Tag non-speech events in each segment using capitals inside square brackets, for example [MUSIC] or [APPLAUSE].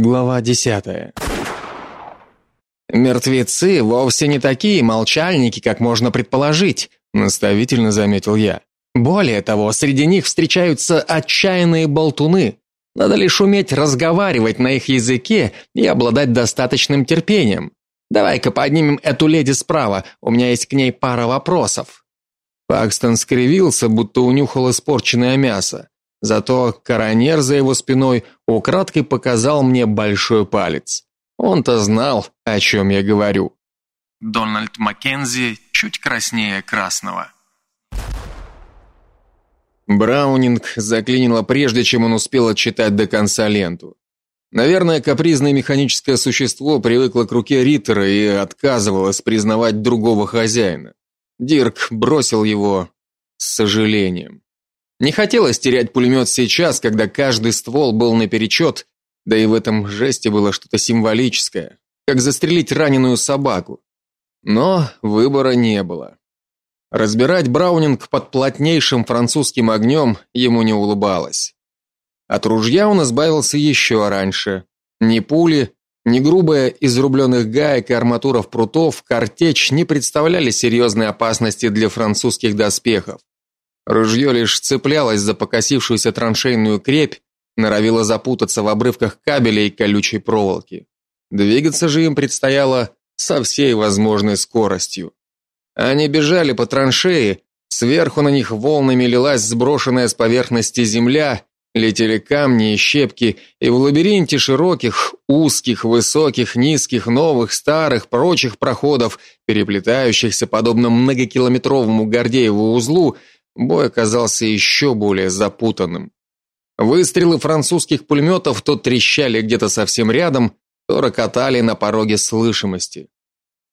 Глава десятая. Мертвецы вовсе не такие молчальники, как можно предположить, наставительно заметил я. Более того, среди них встречаются отчаянные болтуны. Надо лишь уметь разговаривать на их языке и обладать достаточным терпением. Давай-ка поднимем эту леди справа, у меня есть к ней пара вопросов. Пакстон скривился, будто унюхал испорченное мясо. Зато коронер за его спиной украдкой показал мне большой палец. Он-то знал, о чем я говорю. Дональд Маккензи чуть краснее красного. Браунинг заклинило прежде, чем он успел отчитать до конца ленту. Наверное, капризное механическое существо привыкло к руке Риттера и отказывалось признавать другого хозяина. Дирк бросил его с сожалением. Не хотелось терять пулемет сейчас, когда каждый ствол был наперечет, да и в этом жесте было что-то символическое, как застрелить раненую собаку. Но выбора не было. Разбирать Браунинг под плотнейшим французским огнем ему не улыбалось. От ружья он избавился еще раньше. Ни пули, ни грубая из рубленых гаек и арматуров прутов картечь не представляли серьезной опасности для французских доспехов. Ружье лишь цеплялось за покосившуюся траншейную крепь, норовило запутаться в обрывках кабеля и колючей проволоки. Двигаться же им предстояло со всей возможной скоростью. Они бежали по траншеи, сверху на них волнами лилась сброшенная с поверхности земля, летели камни и щепки, и в лабиринте широких, узких, высоких, низких, новых, старых, прочих проходов, переплетающихся подобно многокилометровому Гордееву узлу, Бой оказался еще более запутанным. Выстрелы французских пулеметов то трещали где-то совсем рядом, то рокотали на пороге слышимости.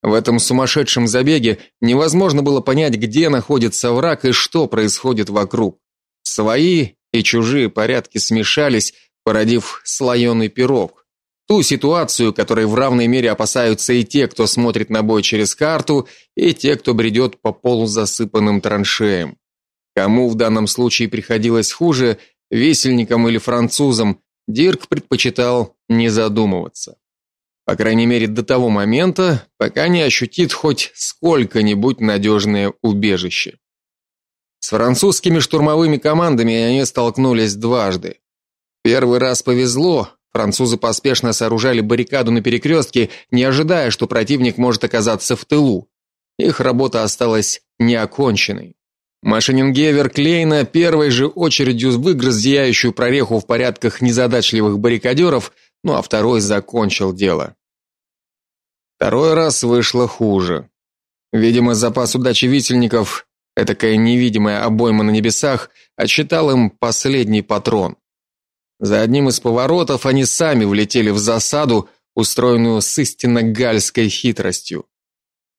В этом сумасшедшем забеге невозможно было понять, где находится враг и что происходит вокруг. Свои и чужие порядки смешались, породив слоеный пирог. Ту ситуацию, которой в равной мере опасаются и те, кто смотрит на бой через карту, и те, кто бредет по полузасыпанным траншеям. Кому в данном случае приходилось хуже, весельникам или французам, Дирк предпочитал не задумываться. По крайней мере, до того момента, пока не ощутит хоть сколько-нибудь надежное убежище. С французскими штурмовыми командами они столкнулись дважды. Первый раз повезло, французы поспешно сооружали баррикаду на перекрестке, не ожидая, что противник может оказаться в тылу. Их работа осталась неоконченной. Машинингевер Клейна первой же очередью выгрыз зияющую прореху в порядках незадачливых баррикадеров, ну а второй закончил дело. Второй раз вышло хуже. Видимо, запас удачи висельников, этакая невидимая обойма на небесах, отсчитал им последний патрон. За одним из поворотов они сами влетели в засаду, устроенную с истинно гальской хитростью.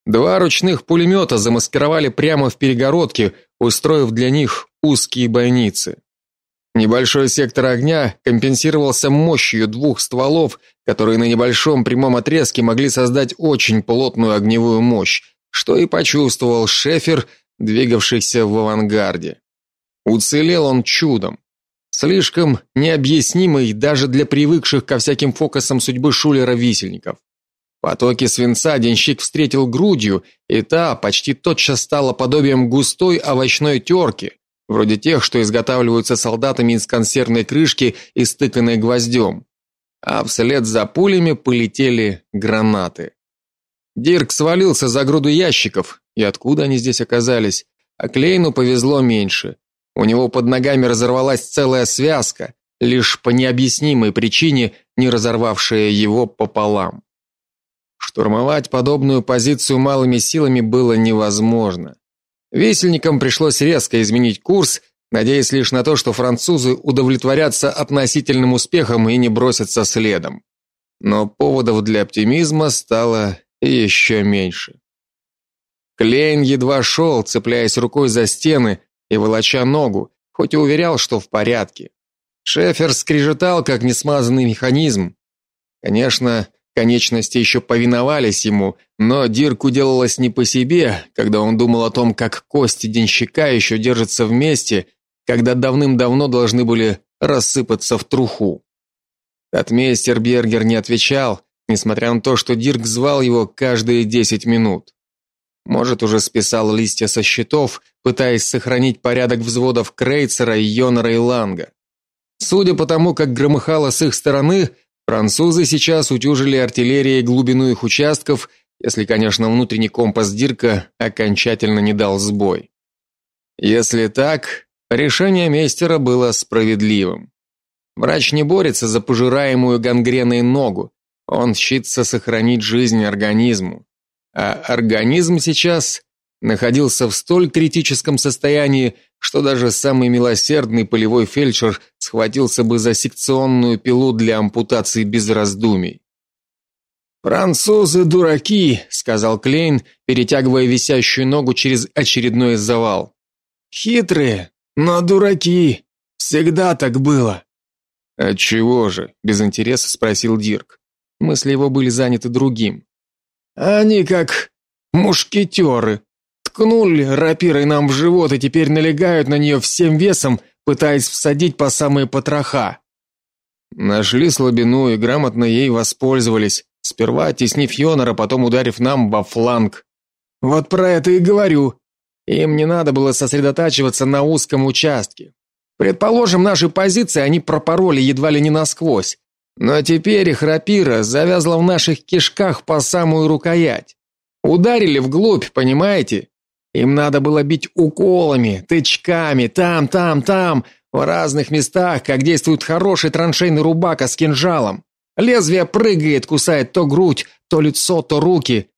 Два ручных пулемета замаскировали прямо в перегородке, устроив для них узкие бойницы. Небольшой сектор огня компенсировался мощью двух стволов, которые на небольшом прямом отрезке могли создать очень плотную огневую мощь, что и почувствовал Шефер, двигавшийся в авангарде. Уцелел он чудом. Слишком необъяснимый даже для привыкших ко всяким фокусам судьбы шулера-висельников. Потоки свинца денщик встретил грудью, и та почти тотчас стала подобием густой овощной терки, вроде тех, что изготавливаются солдатами из консервной крышки и стыканной гвоздем. А вслед за пулями полетели гранаты. Дирк свалился за груду ящиков, и откуда они здесь оказались? А Клейну повезло меньше. У него под ногами разорвалась целая связка, лишь по необъяснимой причине не разорвавшая его пополам. Штурмовать подобную позицию малыми силами было невозможно. Весельникам пришлось резко изменить курс, надеясь лишь на то, что французы удовлетворятся относительным успехом и не бросятся следом. Но поводов для оптимизма стало еще меньше. Клейн едва шел, цепляясь рукой за стены и волоча ногу, хоть и уверял, что в порядке. Шефер скрежетал, как несмазанный механизм. Конечно, Конечности еще повиновались ему, но Дирку делалось не по себе, когда он думал о том, как кости денщика еще держатся вместе, когда давным-давно должны были рассыпаться в труху. Отмейстер Бергер не отвечал, несмотря на то, что Дирк звал его каждые десять минут. Может, уже списал листья со счетов, пытаясь сохранить порядок взводов Крейцера, Йонера и Ланга. Судя по тому, как громыхало с их стороны, французы сейчас утюжили артиллерией глубину их участков, если, конечно, внутренний компас Дирка окончательно не дал сбой. Если так, решение мейстера было справедливым. Врач не борется за пожираемую гангреной ногу, он щится сохранить жизнь организму. А организм сейчас находился в столь критическом состоянии, что даже самый милосердный полевой фельдшер схватился бы за секционную пилу для ампутации без раздумий. Французы дураки, сказал Клейн, перетягивая висящую ногу через очередной завал. Хитрые, но дураки. Всегда так было. Отчего же? без интереса спросил Дирк. Мысли его были заняты другим. Они как мушкетеры. Ткнули рапирой нам в живот и теперь налегают на нее всем весом, пытаясь всадить по самые потроха. Нашли слабину и грамотно ей воспользовались, сперва теснив Йонора, потом ударив нам во фланг. Вот про это и говорю. Им не надо было сосредотачиваться на узком участке. Предположим, наши позиции они пропороли едва ли не насквозь. Но теперь их рапира завязла в наших кишках по самую рукоять. Ударили вглубь, понимаете? Им надо было бить уколами, тычками, там, там, там, в разных местах, как действует хороший траншейный рубака с кинжалом. Лезвие прыгает, кусает то грудь, то лицо, то руки.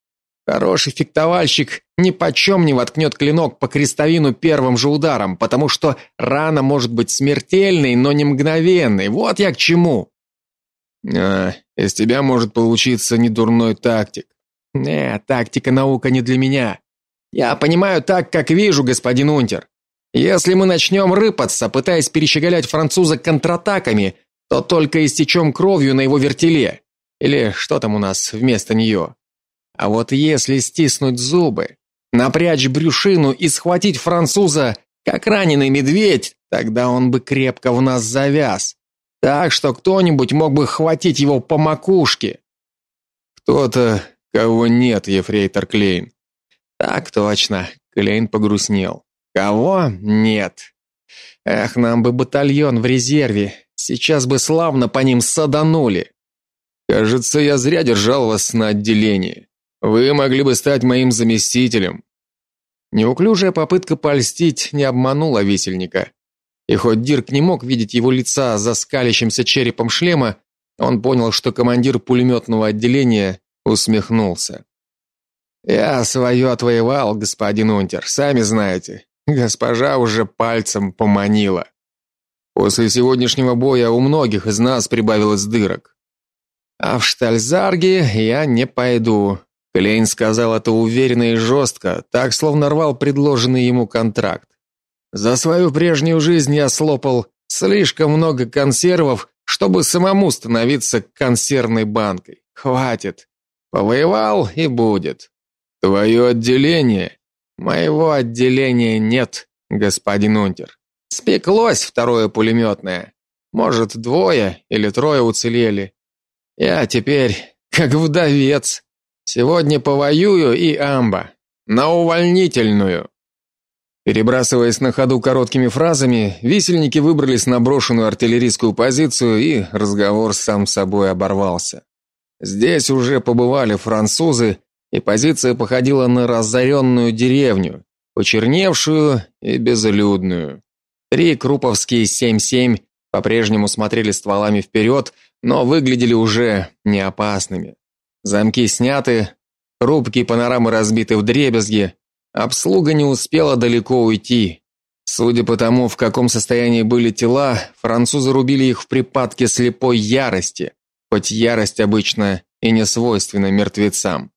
Хороший фехтовальщик ни почем не воткнет клинок по крестовину первым же ударом, потому что рана может быть смертельной, но не мгновенной. Вот я к чему. А, из тебя может получиться недурной тактик. Нет, тактика наука не для меня. Я понимаю так, как вижу, господин Унтер. Если мы начнем рыпаться, пытаясь перещеголять француза контратаками, то только истечем кровью на его вертеле. Или что там у нас вместо нее. А вот если стиснуть зубы, напрячь брюшину и схватить француза, как раненый медведь, тогда он бы крепко в нас завяз. Так что кто-нибудь мог бы хватить его по макушке. Кто-то, кого нет, ефрейтор Клейн. Так точно, Клейн погрустнел. Кого? Нет. Эх, нам бы батальон в резерве. Сейчас бы славно по ним саданули. Кажется, я зря держал вас на отделении. Вы могли бы стать моим заместителем. Неуклюжая попытка польстить не обманула висельника. И хоть Дирк не мог видеть его лица за скалящимся черепом шлема, он понял, что командир пулеметного отделения усмехнулся. Я свое отвоевал, господин Унтер, сами знаете. Госпожа уже пальцем поманила. После сегодняшнего боя у многих из нас прибавилось дырок. А в Штальзарге я не пойду. Клейн сказал это уверенно и жестко, так словно рвал предложенный ему контракт. За свою прежнюю жизнь я слопал слишком много консервов, чтобы самому становиться консервной банкой. Хватит. Повоевал и будет. Твое отделение? Моего отделения нет, господин Унтер. Спеклось второе пулеметное. Может, двое или трое уцелели. Я теперь как вдовец. Сегодня повоюю и амба. На увольнительную. Перебрасываясь на ходу короткими фразами, висельники выбрались на брошенную артиллерийскую позицию, и разговор сам собой оборвался. Здесь уже побывали французы, и позиция походила на разоренную деревню, почерневшую и безлюдную. Три круповские 7-7 по-прежнему смотрели стволами вперед, но выглядели уже не опасными. Замки сняты, рубки панорамы разбиты вдребезги, Обслуга не успела далеко уйти. Судя по тому, в каком состоянии были тела, французы рубили их в припадке слепой ярости, хоть ярость обычно и не свойственна мертвецам.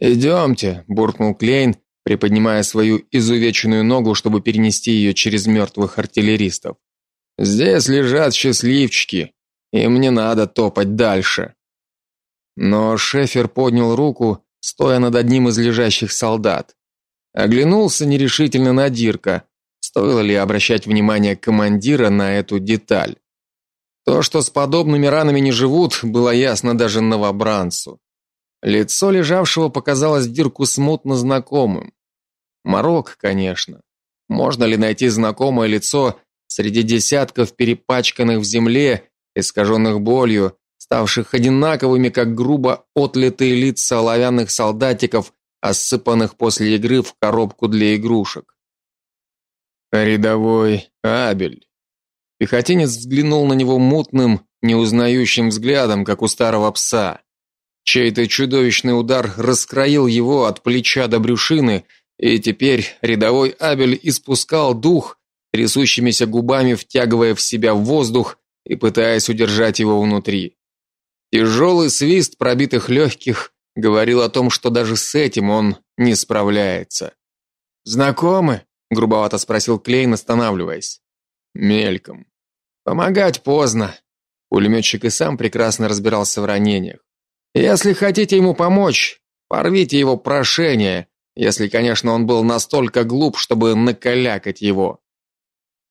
«Идемте», – буркнул Клейн, приподнимая свою изувеченную ногу, чтобы перенести ее через мертвых артиллеристов. Здесь лежат счастливчики, им не надо топать дальше. Но Шефер поднял руку, стоя над одним из лежащих солдат. Оглянулся нерешительно на Дирка. Стоило ли обращать внимание командира на эту деталь? То, что с подобными ранами не живут, было ясно даже новобранцу. Лицо лежавшего показалось Дирку смутно знакомым. Марок, конечно. Можно ли найти знакомое лицо среди десятков перепачканных в земле, искаженных болью, ставших одинаковыми, как грубо отлитые лица оловянных солдатиков, осыпанных после игры в коробку для игрушек? Рядовой Абель. Пехотинец взглянул на него мутным, неузнающим взглядом, как у старого пса. Чей-то чудовищный удар раскроил его от плеча до брюшины, и теперь рядовой Абель испускал дух, трясущимися губами втягивая в себя воздух и пытаясь удержать его внутри. Тяжелый свист пробитых легких говорил о том, что даже с этим он не справляется. Знакомы? грубовато спросил Клейн, останавливаясь. Мельком. Помогать поздно. Пулеметчик и сам прекрасно разбирался в ранениях. Если хотите ему помочь, порвите его прошение, если, конечно, он был настолько глуп, чтобы накалякать его.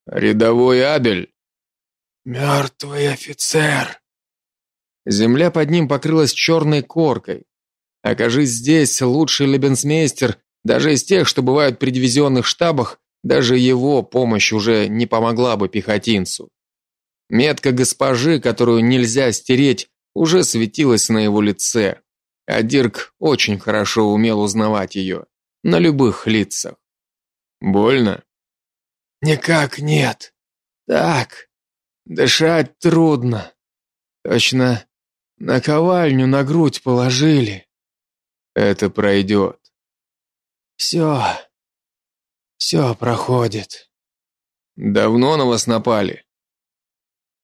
Рядовой Абель. «Мертвый офицер. Земля под ним покрылась черной коркой. Окажись здесь лучший лебенсмейстер, даже из тех, что бывают при дивизионных штабах, даже его помощь уже не помогла бы пехотинцу. Метка госпожи, которую нельзя стереть, уже светилась на его лице, а Дирк очень хорошо умел узнавать ее на любых лицах. Больно? Никак нет. Так. Дышать трудно. Точно наковальню на грудь положили. Это пройдет. Все. Все проходит. Давно на вас напали?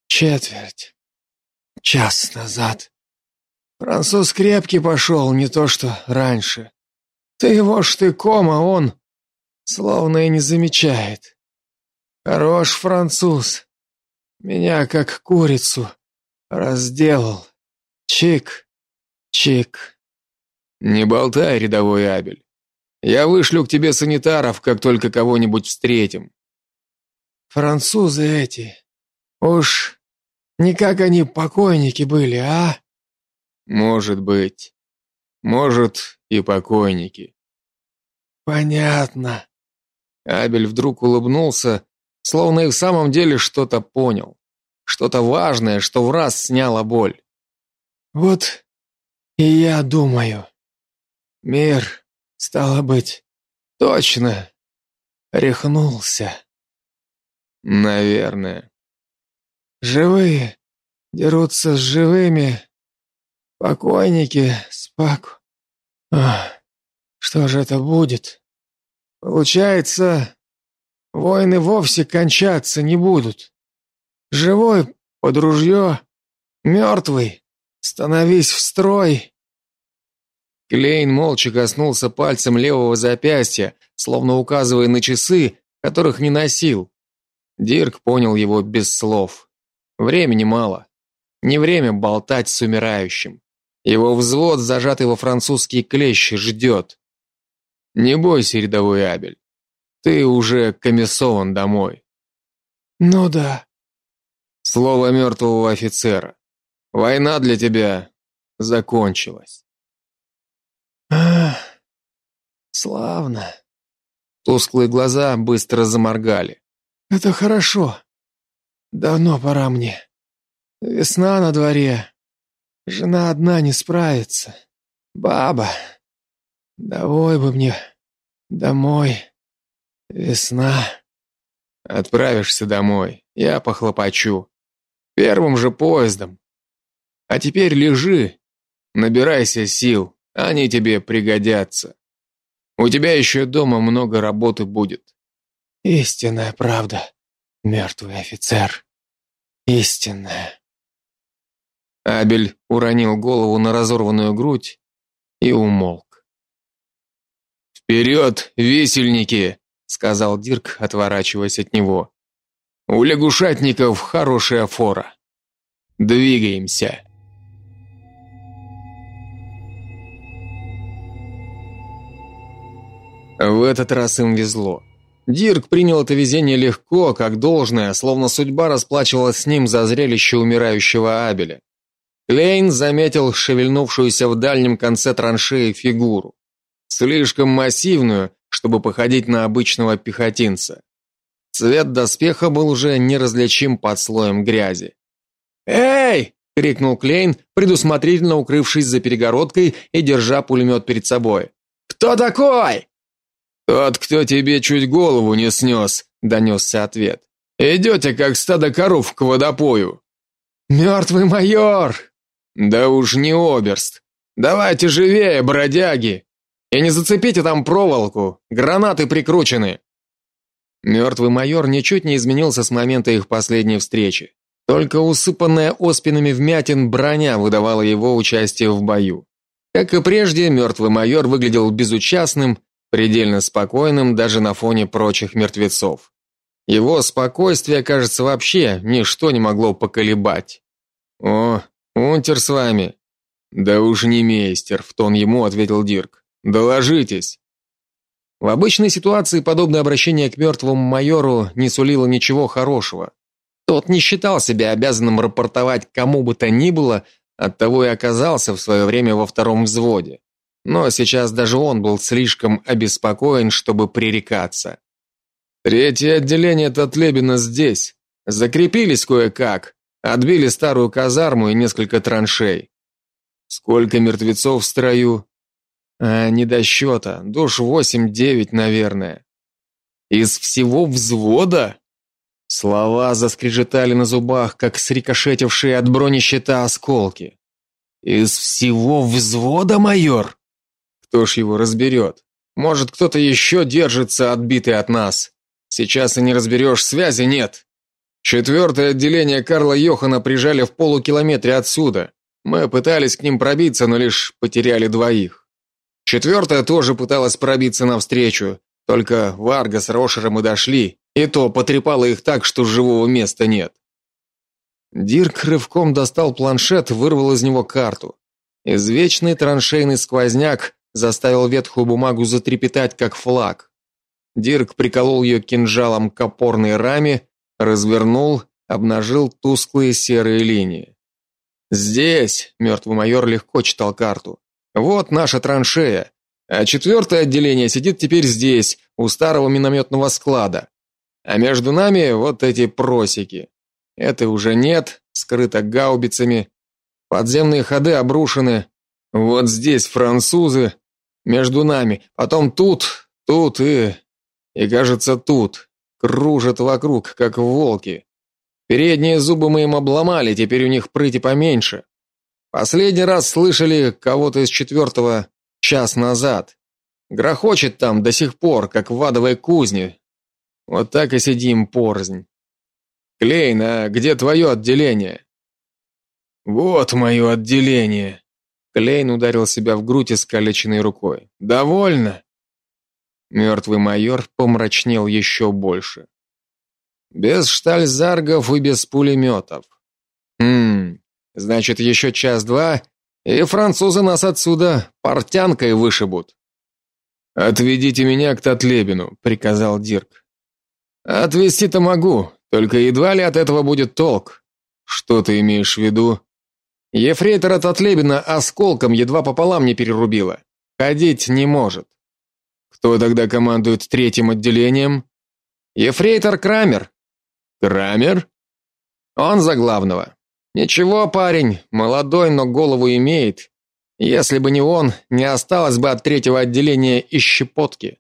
Четверть. Час назад. Француз крепкий пошел, не то что раньше. Ты его штыком, а он словно и не замечает. Хорош француз. Меня как курицу разделал. Чик, чик. Не болтай, рядовой Абель. Я вышлю к тебе санитаров, как только кого-нибудь встретим. Французы эти. Уж не как они покойники были, а? Может быть. Может, и покойники. Понятно. Абель вдруг улыбнулся, словно и в самом деле что-то понял. Что-то важное, что в раз сняло боль. Вот и я думаю. Мир Стало быть, точно рехнулся. Наверное. Живые дерутся с живыми. Покойники спаку. Ах, что же это будет? Получается, войны вовсе кончаться не будут. Живой под ружье, мертвый, становись в строй. Клейн молча коснулся пальцем левого запястья, словно указывая на часы, которых не носил. Дирк понял его без слов. Времени мало. Не время болтать с умирающим. Его взвод, зажатый во французские клещи, ждет. Не бойся, рядовой Абель. Ты уже комиссован домой. Ну да. Слово мертвого офицера. Война для тебя закончилась. Ах, славно. Тусклые глаза быстро заморгали. Это хорошо. Давно пора мне. Весна на дворе. Жена одна не справится. Баба. Давай бы мне домой. Весна. Отправишься домой. Я похлопочу. Первым же поездом. А теперь лежи. Набирайся сил. Они тебе пригодятся. У тебя еще дома много работы будет. Истинная правда, мертвый офицер. Истинная. Абель уронил голову на разорванную грудь и умолк. «Вперед, висельники!» — сказал Дирк, отворачиваясь от него. «У лягушатников хорошая фора. Двигаемся!» В этот раз им везло. Дирк принял это везение легко, как должное, словно судьба расплачивалась с ним за зрелище умирающего Абеля. Клейн заметил шевельнувшуюся в дальнем конце траншеи фигуру, слишком массивную, чтобы походить на обычного пехотинца. Цвет доспеха был уже неразличим под слоем грязи. "Эй!" крикнул Клейн, предусмотрительно укрывшись за перегородкой и держа пулемет перед собой. "Кто такой?" "Тот, кто тебе чуть голову не снес», — донесся ответ. «Идете, как стадо коров к водопою». «Мертвый майор!» «Да уж не оберст. Давайте живее, бродяги! И не зацепите там проволоку, гранаты прикручены!» Мертвый майор ничуть не изменился с момента их последней встречи. Только усыпанная оспинами вмятин броня выдавала его участие в бою. Как и прежде, мертвый майор выглядел безучастным предельно спокойным даже на фоне прочих мертвецов. Его спокойствие, кажется, вообще ничто не могло поколебать. О, унтер с вами. Да уж не мейстер, в тон ему ответил Дирк. Доложитесь. В обычной ситуации подобное обращение к мертвому майору не сулило ничего хорошего. Тот не считал себя обязанным рапортовать кому бы то ни было, оттого и оказался в свое время во втором взводе. Но сейчас даже он был слишком обеспокоен, чтобы пререкаться. Третье отделение Татлебина здесь. Закрепились кое-как, отбили старую казарму и несколько траншей. Сколько мертвецов в строю? А, не до счета, душ восемь-девять, наверное. Из всего взвода? Слова заскрежетали на зубах, как срикошетившие от бронещита осколки. Из всего взвода, майор? Кто ж его разберет? Может, кто-то еще держится отбитый от нас. Сейчас и не разберешь, связи нет. Четвертое отделение Карла Йохана прижали в полукилометре отсюда. Мы пытались к ним пробиться, но лишь потеряли двоих. Четвертое тоже пыталось пробиться навстречу, только Варга с Рошером и дошли, и то потрепало их так, что живого места нет. Дирк рывком достал планшет, вырвал из него карту. Извечный траншейный сквозняк заставил ветхую бумагу затрепетать как флаг. Дирк приколол ее кинжалом к опорной раме, развернул, обнажил тусклые серые линии. Здесь мертвый майор легко читал карту. Вот наша траншея, а четвертое отделение сидит теперь здесь, у старого минометного склада. А между нами вот эти просеки. Это уже нет, скрыто гаубицами. Подземные ходы обрушены. Вот здесь французы, между нами, потом тут, тут и и, кажется, тут кружат вокруг, как волки. Передние зубы мы им обломали, теперь у них прыти поменьше. Последний раз слышали кого-то из четвертого час назад. Грохочет там до сих пор, как в адовой кузне. Вот так и сидим порознь. Клейн, а где твое отделение? Вот мое отделение. Клейн ударил себя в грудь искалеченной рукой. Довольно. Мертвый майор помрачнел еще больше. Без штальзаргов и без пулеметов. Хм, значит, еще час-два, и французы нас отсюда портянкой вышибут. Отведите меня к Татлебину, приказал Дирк. Отвезти-то могу, только едва ли от этого будет толк. Что ты имеешь в виду? Ефрейтора Татлебина осколком едва пополам не перерубило. Ходить не может. Кто тогда командует третьим отделением? Ефрейтор Крамер. Крамер? Он за главного. Ничего, парень, молодой, но голову имеет. Если бы не он, не осталось бы от третьего отделения и щепотки.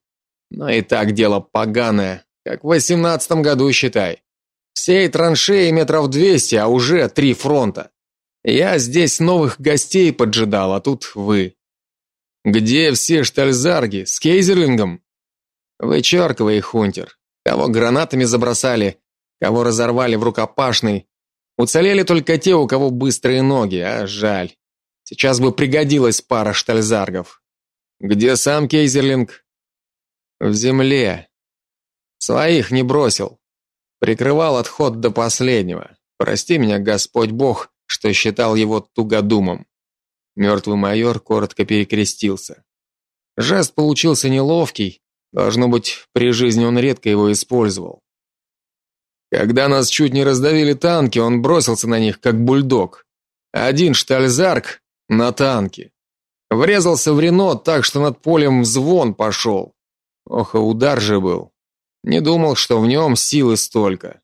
Но и так дело поганое, как в восемнадцатом году считай. Всей траншеи метров двести, а уже три фронта. Я здесь новых гостей поджидал, а тут вы. Где все штальзарги с кейзерлингом? Вычеркивай Хунтер. Кого гранатами забросали, кого разорвали в рукопашной. Уцелели только те, у кого быстрые ноги, а жаль. Сейчас бы пригодилась пара штальзаргов. Где сам Кейзерлинг? В земле. Своих не бросил. Прикрывал отход до последнего. Прости меня, Господь Бог, что считал его тугодумом. Мертвый майор коротко перекрестился. Жест получился неловкий, Должно быть, при жизни он редко его использовал. Когда нас чуть не раздавили танки, он бросился на них как бульдог. Один штальзарк на танке. Врезался в Рено так, что над полем звон пошел. Ох, и удар же был. Не думал, что в нем силы столько.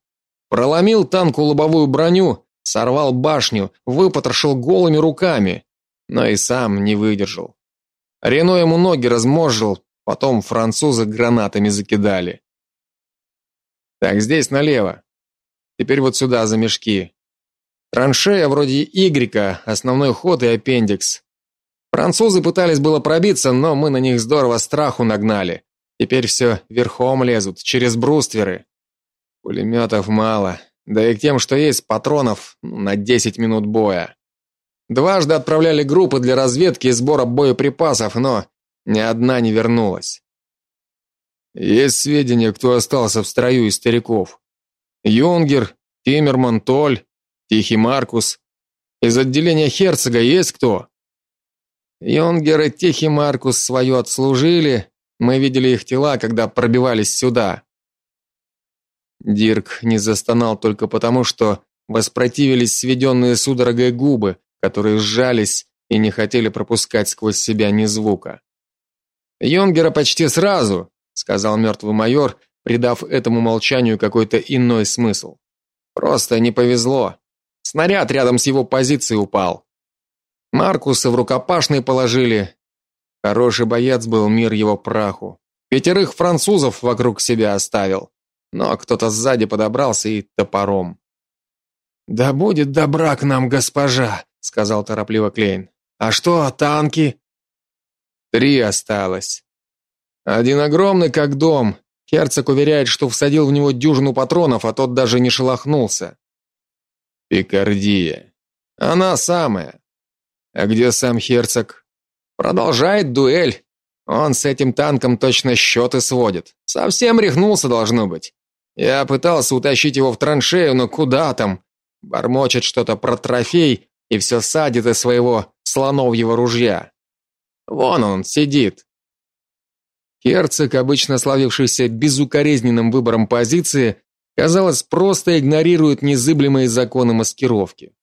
Проломил танку лобовую броню, сорвал башню, выпотрошил голыми руками, но и сам не выдержал. Рено ему ноги размозжил, потом французы гранатами закидали. Так, здесь налево. Теперь вот сюда за мешки. Траншея вроде Y, основной ход и аппендикс. Французы пытались было пробиться, но мы на них здорово страху нагнали. Теперь все верхом лезут, через брустверы. Пулеметов мало, да и к тем, что есть, патронов на 10 минут боя. Дважды отправляли группы для разведки и сбора боеприпасов, но ни одна не вернулась. Есть сведения, кто остался в строю из стариков. Юнгер, Тиммерман, Толь, Тихий Маркус. Из отделения Херцога есть кто? Юнгер и Тихий Маркус свое отслужили, мы видели их тела, когда пробивались сюда. Дирк не застонал только потому, что воспротивились сведенные судорогой губы, которые сжались и не хотели пропускать сквозь себя ни звука. Йонгера почти сразу, сказал мертвый майор, придав этому молчанию какой-то иной смысл. Просто не повезло. Снаряд рядом с его позицией упал. Маркуса в рукопашный положили, Хороший боец был, мир его праху. Пятерых французов вокруг себя оставил, но кто-то сзади подобрался и топором. Да будет добра к нам госпожа, сказал торопливо Клейн. А что, танки? Три осталось. Один огромный, как дом. Герцог уверяет, что всадил в него дюжину патронов, а тот даже не шелохнулся. Пикардия. Она самая. А где сам герцог? Продолжает дуэль. Он с этим танком точно счеты сводит. Совсем рехнулся должно быть. Я пытался утащить его в траншею, но куда там? Бормочет что-то про трофей и все садит из своего слоновьего ружья. Вон он сидит. Герцог, обычно славившийся безукоризненным выбором позиции, казалось, просто игнорирует незыблемые законы маскировки.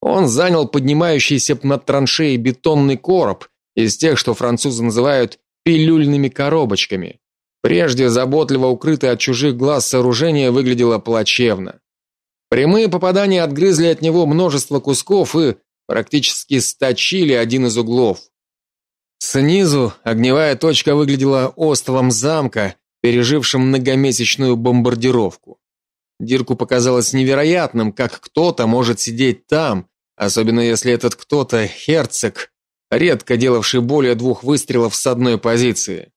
Он занял поднимающийся над траншеей бетонный короб из тех, что французы называют пилюльными коробочками. Прежде заботливо укрытое от чужих глаз сооружение выглядело плачевно. Прямые попадания отгрызли от него множество кусков и практически сточили один из углов. Снизу огневая точка выглядела островом замка, пережившим многомесячную бомбардировку. Дирку показалось невероятным, как кто-то может сидеть там, особенно если этот кто-то герцог редко делавший более двух выстрелов с одной позиции.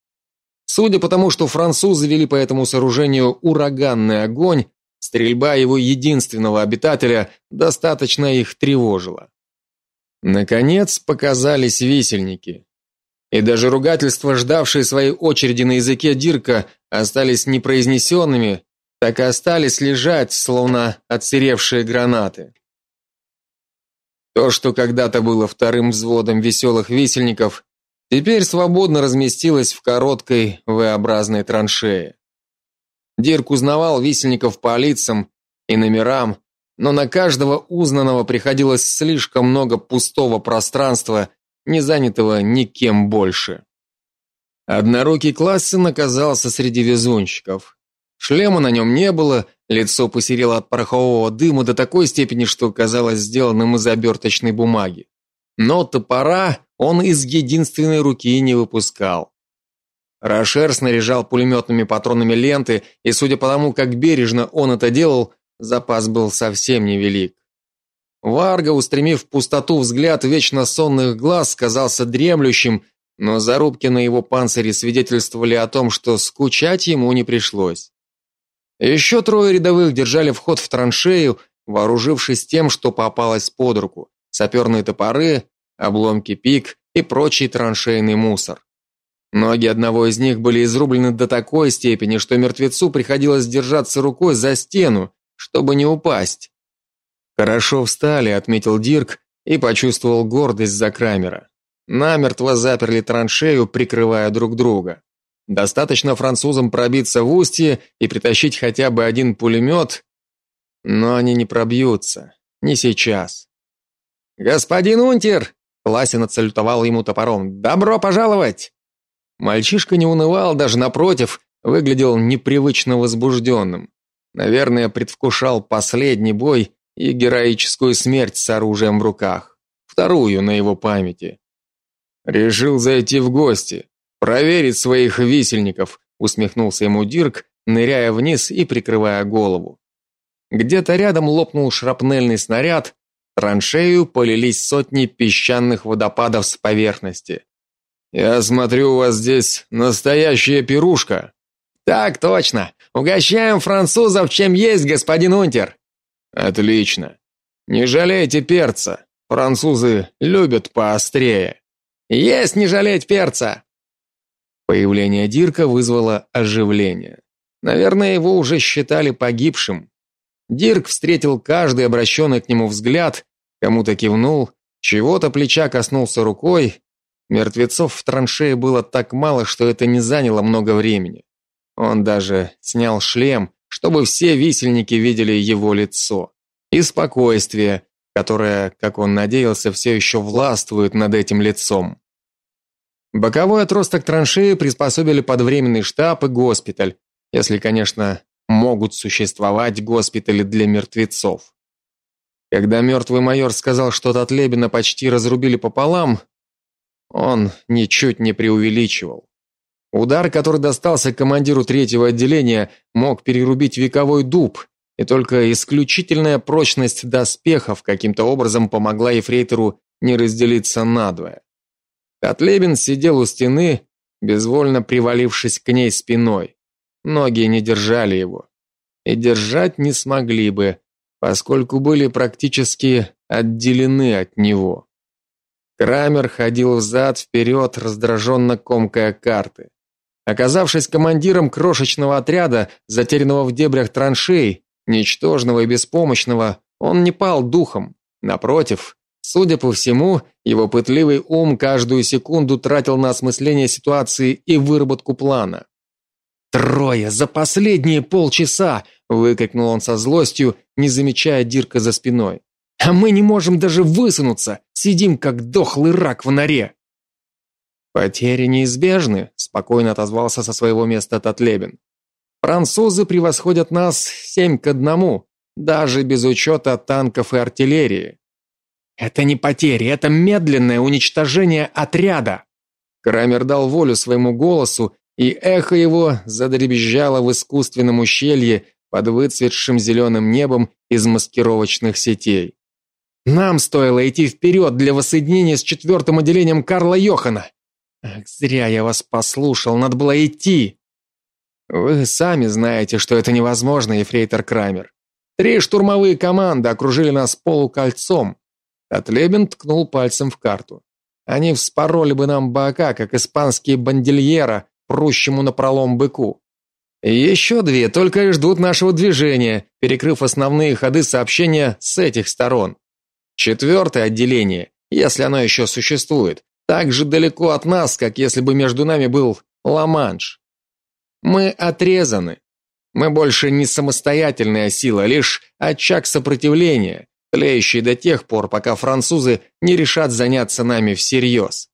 Судя по тому, что французы вели по этому сооружению ураганный огонь, стрельба его единственного обитателя достаточно их тревожила. Наконец показались висельники. И даже ругательства, ждавшие своей очереди на языке Дирка, остались непроизнесенными, так и остались лежать, словно отсыревшие гранаты. То, что когда-то было вторым взводом веселых висельников, теперь свободно разместилось в короткой V-образной траншее. Дирк узнавал висельников по лицам и номерам, но на каждого узнанного приходилось слишком много пустого пространства, не занятого никем больше. Однорукий Классен оказался среди везунчиков. Шлема на нем не было, лицо посерело от порохового дыма до такой степени, что казалось сделанным из оберточной бумаги. Но топора он из единственной руки не выпускал. Рошер снаряжал пулеметными патронами ленты, и судя по тому, как бережно он это делал, запас был совсем невелик. Варга, устремив в пустоту взгляд вечно сонных глаз, казался дремлющим, но зарубки на его панцире свидетельствовали о том, что скучать ему не пришлось. Еще трое рядовых держали вход в траншею, вооружившись тем, что попалось под руку: саперные топоры, обломки пик и прочий траншейный мусор. Ноги одного из них были изрублены до такой степени, что мертвецу приходилось держаться рукой за стену, чтобы не упасть. Хорошо встали, отметил Дирк и почувствовал гордость за Крамера. Намертво заперли траншею, прикрывая друг друга. Достаточно французам пробиться в устье и притащить хотя бы один пулемет, но они не пробьются. Не сейчас. Господин Унтер, Ласин отсалютовал ему топором. Добро пожаловать. Мальчишка не унывал, даже напротив, выглядел непривычно возбужденным. Наверное, предвкушал последний бой и героическую смерть с оружием в руках. Вторую на его памяти. Решил зайти в гости, проверить своих висельников, усмехнулся ему Дирк, ныряя вниз и прикрывая голову. Где-то рядом лопнул шрапнельный снаряд, траншею полились сотни песчаных водопадов с поверхности. Я смотрю, у вас здесь настоящая пирушка. Так точно. Угощаем французов чем есть, господин Унтер. Отлично. Не жалейте перца. Французы любят поострее. Есть не жалеть перца. Появление Дирка вызвало оживление. Наверное, его уже считали погибшим. Дирк встретил каждый обращенный к нему взгляд, кому-то кивнул, чего-то плеча коснулся рукой. Мертвецов в траншее было так мало, что это не заняло много времени. Он даже снял шлем, чтобы все висельники видели его лицо. И спокойствие, которое, как он надеялся, все еще властвует над этим лицом. Боковой отросток траншеи приспособили под временный штаб и госпиталь, если, конечно, могут существовать госпитали для мертвецов. Когда мертвый майор сказал, что Татлебина почти разрубили пополам, он ничуть не преувеличивал. Удар, который достался командиру третьего отделения, мог перерубить вековой дуб, и только исключительная прочность доспехов каким-то образом помогла ефрейтору не разделиться надвое. Татлебин сидел у стены, безвольно привалившись к ней спиной. Ноги не держали его. И держать не смогли бы, поскольку были практически отделены от него. Крамер ходил взад-вперед, раздраженно комкая карты. Оказавшись командиром крошечного отряда, затерянного в дебрях траншей, ничтожного и беспомощного, он не пал духом. Напротив, судя по всему, его пытливый ум каждую секунду тратил на осмысление ситуации и выработку плана. Трое за последние полчаса, выкрикнул он со злостью, не замечая Дирка за спиной. А мы не можем даже высунуться, сидим как дохлый рак в норе. Потери неизбежны, спокойно отозвался со своего места Татлебин. Французы превосходят нас семь к одному, даже без учета танков и артиллерии. Это не потери, это медленное уничтожение отряда. Крамер дал волю своему голосу и эхо его задребезжало в искусственном ущелье под выцветшим зеленым небом из маскировочных сетей. Нам стоило идти вперед для воссоединения с четвертым отделением Карла Йохана. Ах, зря я вас послушал, надо было идти. Вы сами знаете, что это невозможно, ефрейтор Крамер. Три штурмовые команды окружили нас полукольцом. Отлебен ткнул пальцем в карту. Они вспороли бы нам бока, как испанские бандильера, прущему на пролом быку. Еще две только и ждут нашего движения, перекрыв основные ходы сообщения с этих сторон. Четвертое отделение, если оно еще существует, так же далеко от нас, как если бы между нами был Ла-Манш. Мы отрезаны. Мы больше не самостоятельная сила, лишь очаг сопротивления, тлеющий до тех пор, пока французы не решат заняться нами всерьез.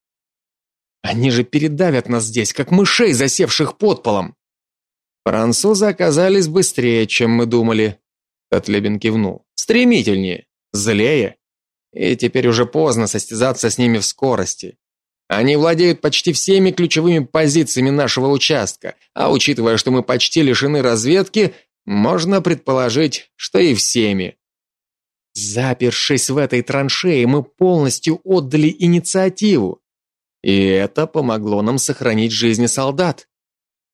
Они же передавят нас здесь, как мышей, засевших под полом. Французы оказались быстрее, чем мы думали. Котлебин кивнул. Стремительнее, злее. И теперь уже поздно состязаться с ними в скорости. Они владеют почти всеми ключевыми позициями нашего участка, а учитывая, что мы почти лишены разведки, можно предположить, что и всеми. Запершись в этой траншее, мы полностью отдали инициативу. И это помогло нам сохранить жизни солдат.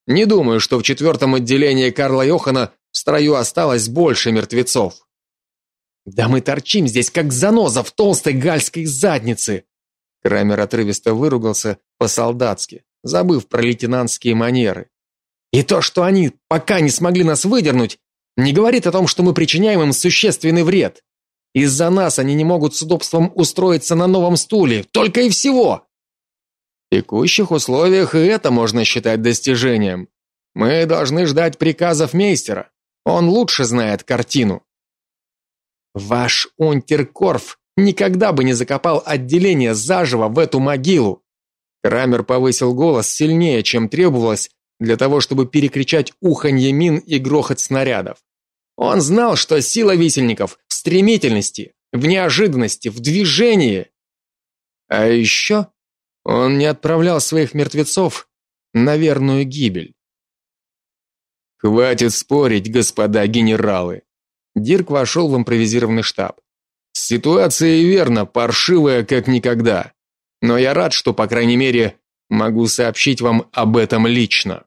Не думаю, что в четвертом отделении Карла Йохана в строю осталось больше мертвецов. Да мы торчим здесь как заноза в толстой гальской заднице. Крамер отрывисто выругался по-солдатски, забыв про лейтенантские манеры. И то, что они пока не смогли нас выдернуть, не говорит о том, что мы причиняем им существенный вред. Из-за нас они не могут с удобством устроиться на новом стуле, только и всего. В текущих условиях и это можно считать достижением. Мы должны ждать приказов мейстера. Он лучше знает картину. Ваш унтеркорф никогда бы не закопал отделение заживо в эту могилу. Крамер повысил голос сильнее, чем требовалось, для того, чтобы перекричать уханье мин и грохот снарядов. Он знал, что сила висельников в стремительности, в неожиданности, в движении. А еще он не отправлял своих мертвецов на верную гибель. Хватит спорить, господа генералы. Дирк вошел в импровизированный штаб. Ситуация верно паршивая как никогда. Но я рад, что по крайней мере могу сообщить вам об этом лично.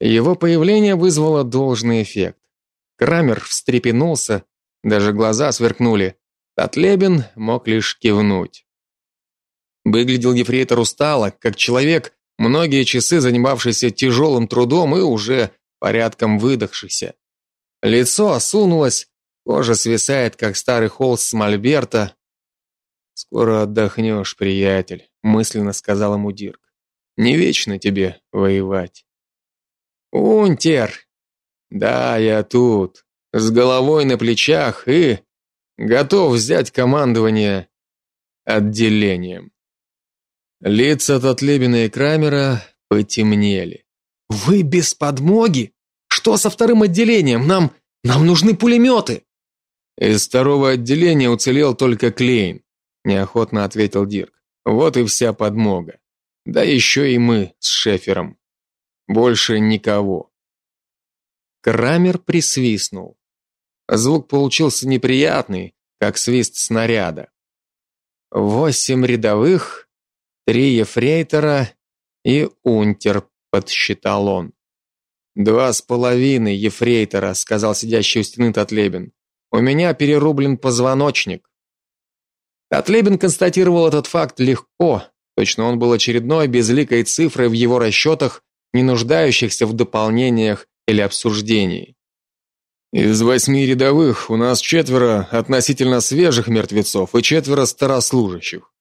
Его появление вызвало должный эффект. Крамер встрепенулся, даже глаза сверкнули. Татлебин мог лишь кивнуть. Выглядел ефрейтор устало, как человек, многие часы занимавшийся тяжелым трудом и уже порядком выдохшийся. Лицо осунулось, кожа свисает, как старый холст с мольберта. Скоро отдохнешь, приятель, мысленно сказал ему Дирк. Не вечно тебе воевать. Унтер. Да, я тут, с головой на плечах и готов взять командование отделением. Лица Татлебина и Крамера потемнели. Вы без подмоги? Что со вторым отделением? Нам нам нужны пулеметы!» Из второго отделения уцелел только Клейн, неохотно ответил Дирк. Вот и вся подмога. Да еще и мы с Шефером. Больше никого. Крамер присвистнул. Звук получился неприятный, как свист снаряда. Восемь рядовых Три ефрейтора и унтер, подсчитал он. Два с половиной ефрейтора, сказал сидящий у стены Татлебин. У меня перерублен позвоночник. Татлебин констатировал этот факт легко. Точно он был очередной безликой цифрой в его расчетах, не нуждающихся в дополнениях или обсуждении. Из восьми рядовых у нас четверо относительно свежих мертвецов и четверо старослужащих.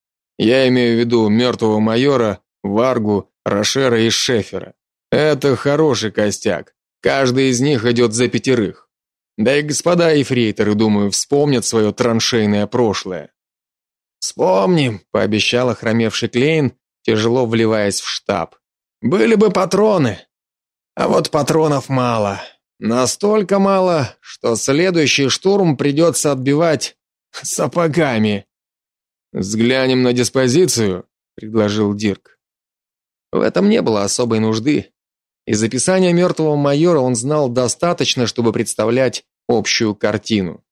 Я имею в виду мертвого майора, Варгу, Рошера и Шефера. Это хороший костяк. Каждый из них идет за пятерых. Да и господа эфрейторы, думаю, вспомнят свое траншейное прошлое. Вспомним, пообещал охромевший Клейн, тяжело вливаясь в штаб. Были бы патроны. А вот патронов мало. Настолько мало, что следующий штурм придется отбивать сапогами. Взглянем на диспозицию, предложил Дирк. В этом не было особой нужды. Из описания мертвого майора он знал достаточно, чтобы представлять общую картину.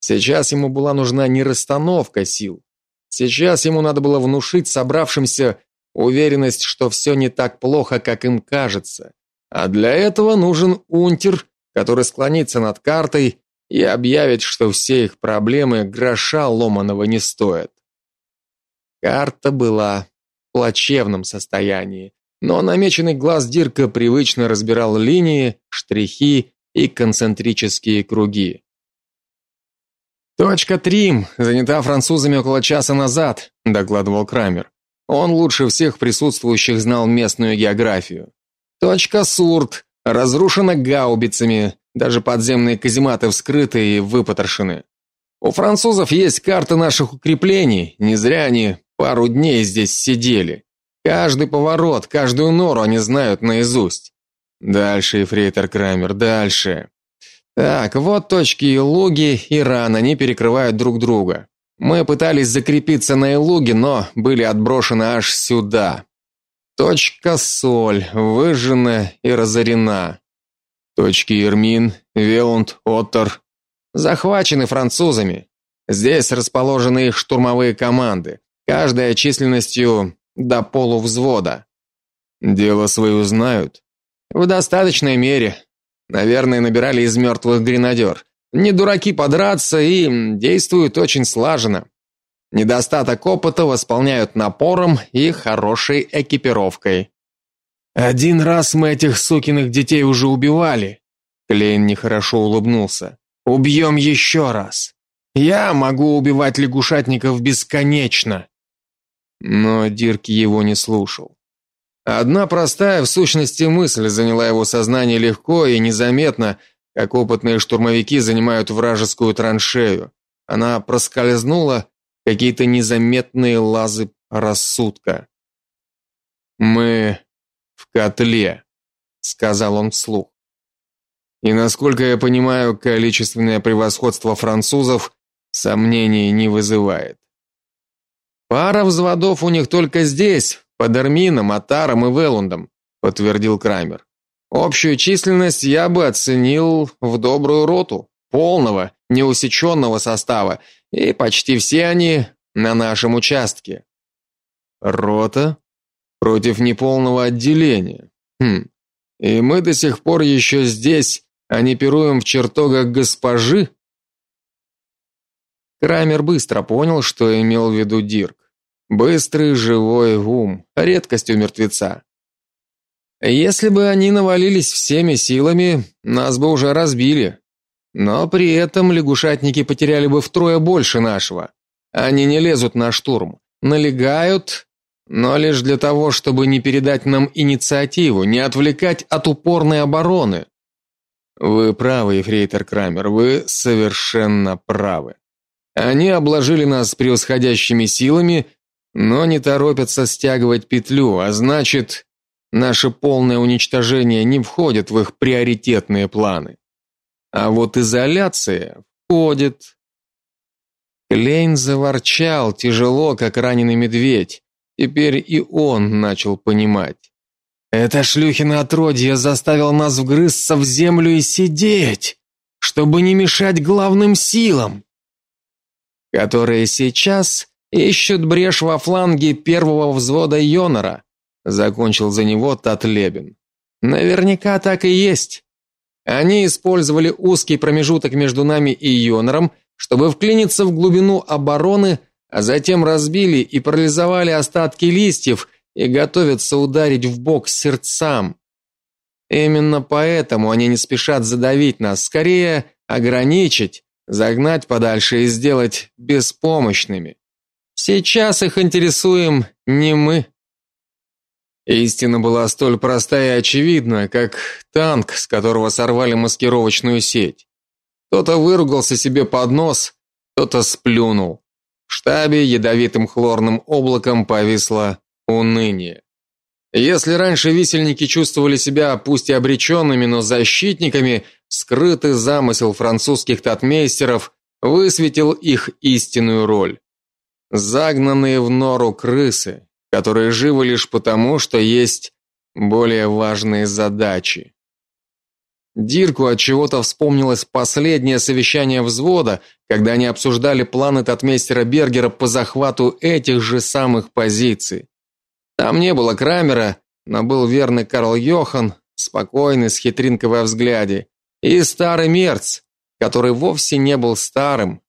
Сейчас ему была нужна не расстановка сил. Сейчас ему надо было внушить собравшимся уверенность, что все не так плохо, как им кажется. А для этого нужен унтер, который склонится над картой и объявит, что все их проблемы гроша ломаного не стоят. Карта была в плачевном состоянии, но намеченный глаз Дирка привычно разбирал линии, штрихи и концентрические круги. Точка Трим занята французами около часа назад, докладывал Крамер. Он лучше всех присутствующих знал местную географию. Точка Сурт разрушена гаубицами, даже подземные казематы вскрыты и выпотрошены. У французов есть карта наших укреплений, не зря они Пару дней здесь сидели. Каждый поворот, каждую нору они знают наизусть. Дальше, Ефрейтор Крамер, дальше. Так, вот точки Илуги и Ран, они перекрывают друг друга. Мы пытались закрепиться на Илуге, но были отброшены аж сюда. Точка Соль выжжена и разорена. Точки Ермин, Велунд, Оттер захвачены французами. Здесь расположены их штурмовые команды каждая численностью до полувзвода. Дело свое знают. В достаточной мере. Наверное, набирали из мертвых гренадер. Не дураки подраться и действуют очень слаженно. Недостаток опыта восполняют напором и хорошей экипировкой. Один раз мы этих сукиных детей уже убивали. Клейн нехорошо улыбнулся. Убьем еще раз. Я могу убивать лягушатников бесконечно. Но Дирк его не слушал. Одна простая в сущности мысль заняла его сознание легко и незаметно, как опытные штурмовики занимают вражескую траншею. Она проскользнула какие-то незаметные лазы рассудка. Мы в котле, сказал он вслух. И насколько я понимаю, количественное превосходство французов сомнений не вызывает. Пара взводов у них только здесь, под Эрмином, Атаром и Велундом, подтвердил Крамер. Общую численность я бы оценил в добрую роту, полного, неусеченного состава, и почти все они на нашем участке. Рота против неполного отделения. Хм. И мы до сих пор еще здесь, а не пируем в чертогах госпожи? Крамер быстро понял, что имел в виду Дирк. Быстрый живой ум, редкость у мертвеца. Если бы они навалились всеми силами, нас бы уже разбили. Но при этом лягушатники потеряли бы втрое больше нашего. Они не лезут на штурм, налегают, но лишь для того, чтобы не передать нам инициативу, не отвлекать от упорной обороны. Вы правы, Ефрейтор Крамер, вы совершенно правы. Они обложили нас превосходящими силами, но не торопятся стягивать петлю, а значит, наше полное уничтожение не входит в их приоритетные планы. А вот изоляция входит. Клейн заворчал тяжело, как раненый медведь. Теперь и он начал понимать. Это шлюхино отродье заставило нас вгрызться в землю и сидеть, чтобы не мешать главным силам, которые сейчас ищут брешь во фланге первого взвода Йонора, закончил за него Татлебин. Наверняка так и есть. Они использовали узкий промежуток между нами и Йонором, чтобы вклиниться в глубину обороны, а затем разбили и парализовали остатки листьев и готовятся ударить в бок сердцам. Именно поэтому они не спешат задавить нас, скорее ограничить, загнать подальше и сделать беспомощными. Сейчас их интересуем не мы. Истина была столь проста и очевидна, как танк, с которого сорвали маскировочную сеть. Кто-то выругался себе под нос, кто-то сплюнул. В штабе ядовитым хлорным облаком повисло уныние. Если раньше висельники чувствовали себя пусть и обреченными, но защитниками, скрытый замысел французских татмейстеров высветил их истинную роль. Загнанные в нору крысы, которые живы лишь потому, что есть более важные задачи. Дирку от чего-то вспомнилось последнее совещание взвода, когда они обсуждали планы татмейстера Бергера по захвату этих же самых позиций. Там не было Крамера, но был верный Карл Йохан, спокойный, с хитринкой во и старый Мерц, который вовсе не был старым,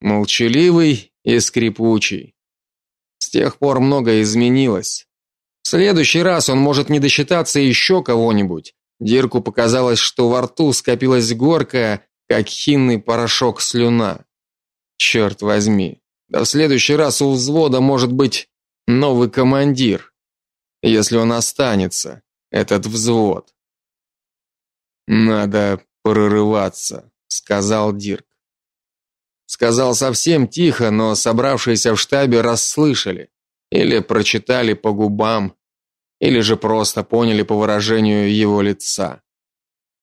молчаливый и скрипучий. С тех пор многое изменилось. В следующий раз он может не досчитаться еще кого-нибудь. Дирку показалось, что во рту скопилась горькая, как хинный порошок слюна. Черт возьми. Да в следующий раз у взвода может быть новый командир, если он останется, этот взвод. Надо прорываться, сказал Дирк. Сказал совсем тихо, но собравшиеся в штабе расслышали или прочитали по губам, или же просто поняли по выражению его лица.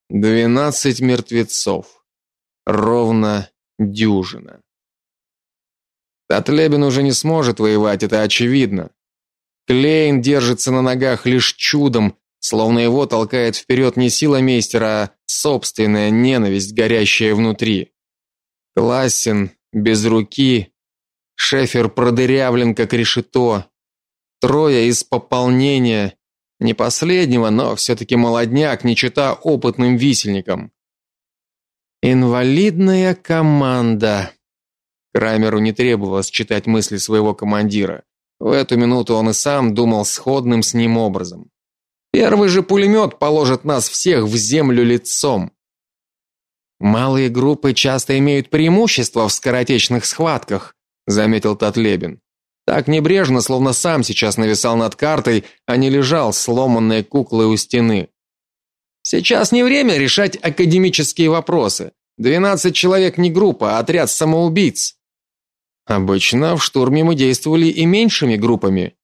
Двенадцать мертвецов. Ровно дюжина. Татлебин уже не сможет воевать, это очевидно. Клейн держится на ногах лишь чудом, словно его толкает вперед не сила мейстера, а собственная ненависть, горящая внутри. Классен без руки, Шефер продырявлен как решето. Трое из пополнения, не последнего, но все таки молодняк, не чета опытным висельникам. Инвалидная команда. Крамеру не требовалось читать мысли своего командира. В эту минуту он и сам думал сходным с ним образом. Первый же пулемет положит нас всех в землю лицом. Малые группы часто имеют преимущество в скоротечных схватках, заметил Татлебин. Так небрежно, словно сам сейчас нависал над картой, а не лежал сломанной куклой у стены. Сейчас не время решать академические вопросы. Двенадцать человек не группа, а отряд самоубийц. Обычно в штурме мы действовали и меньшими группами.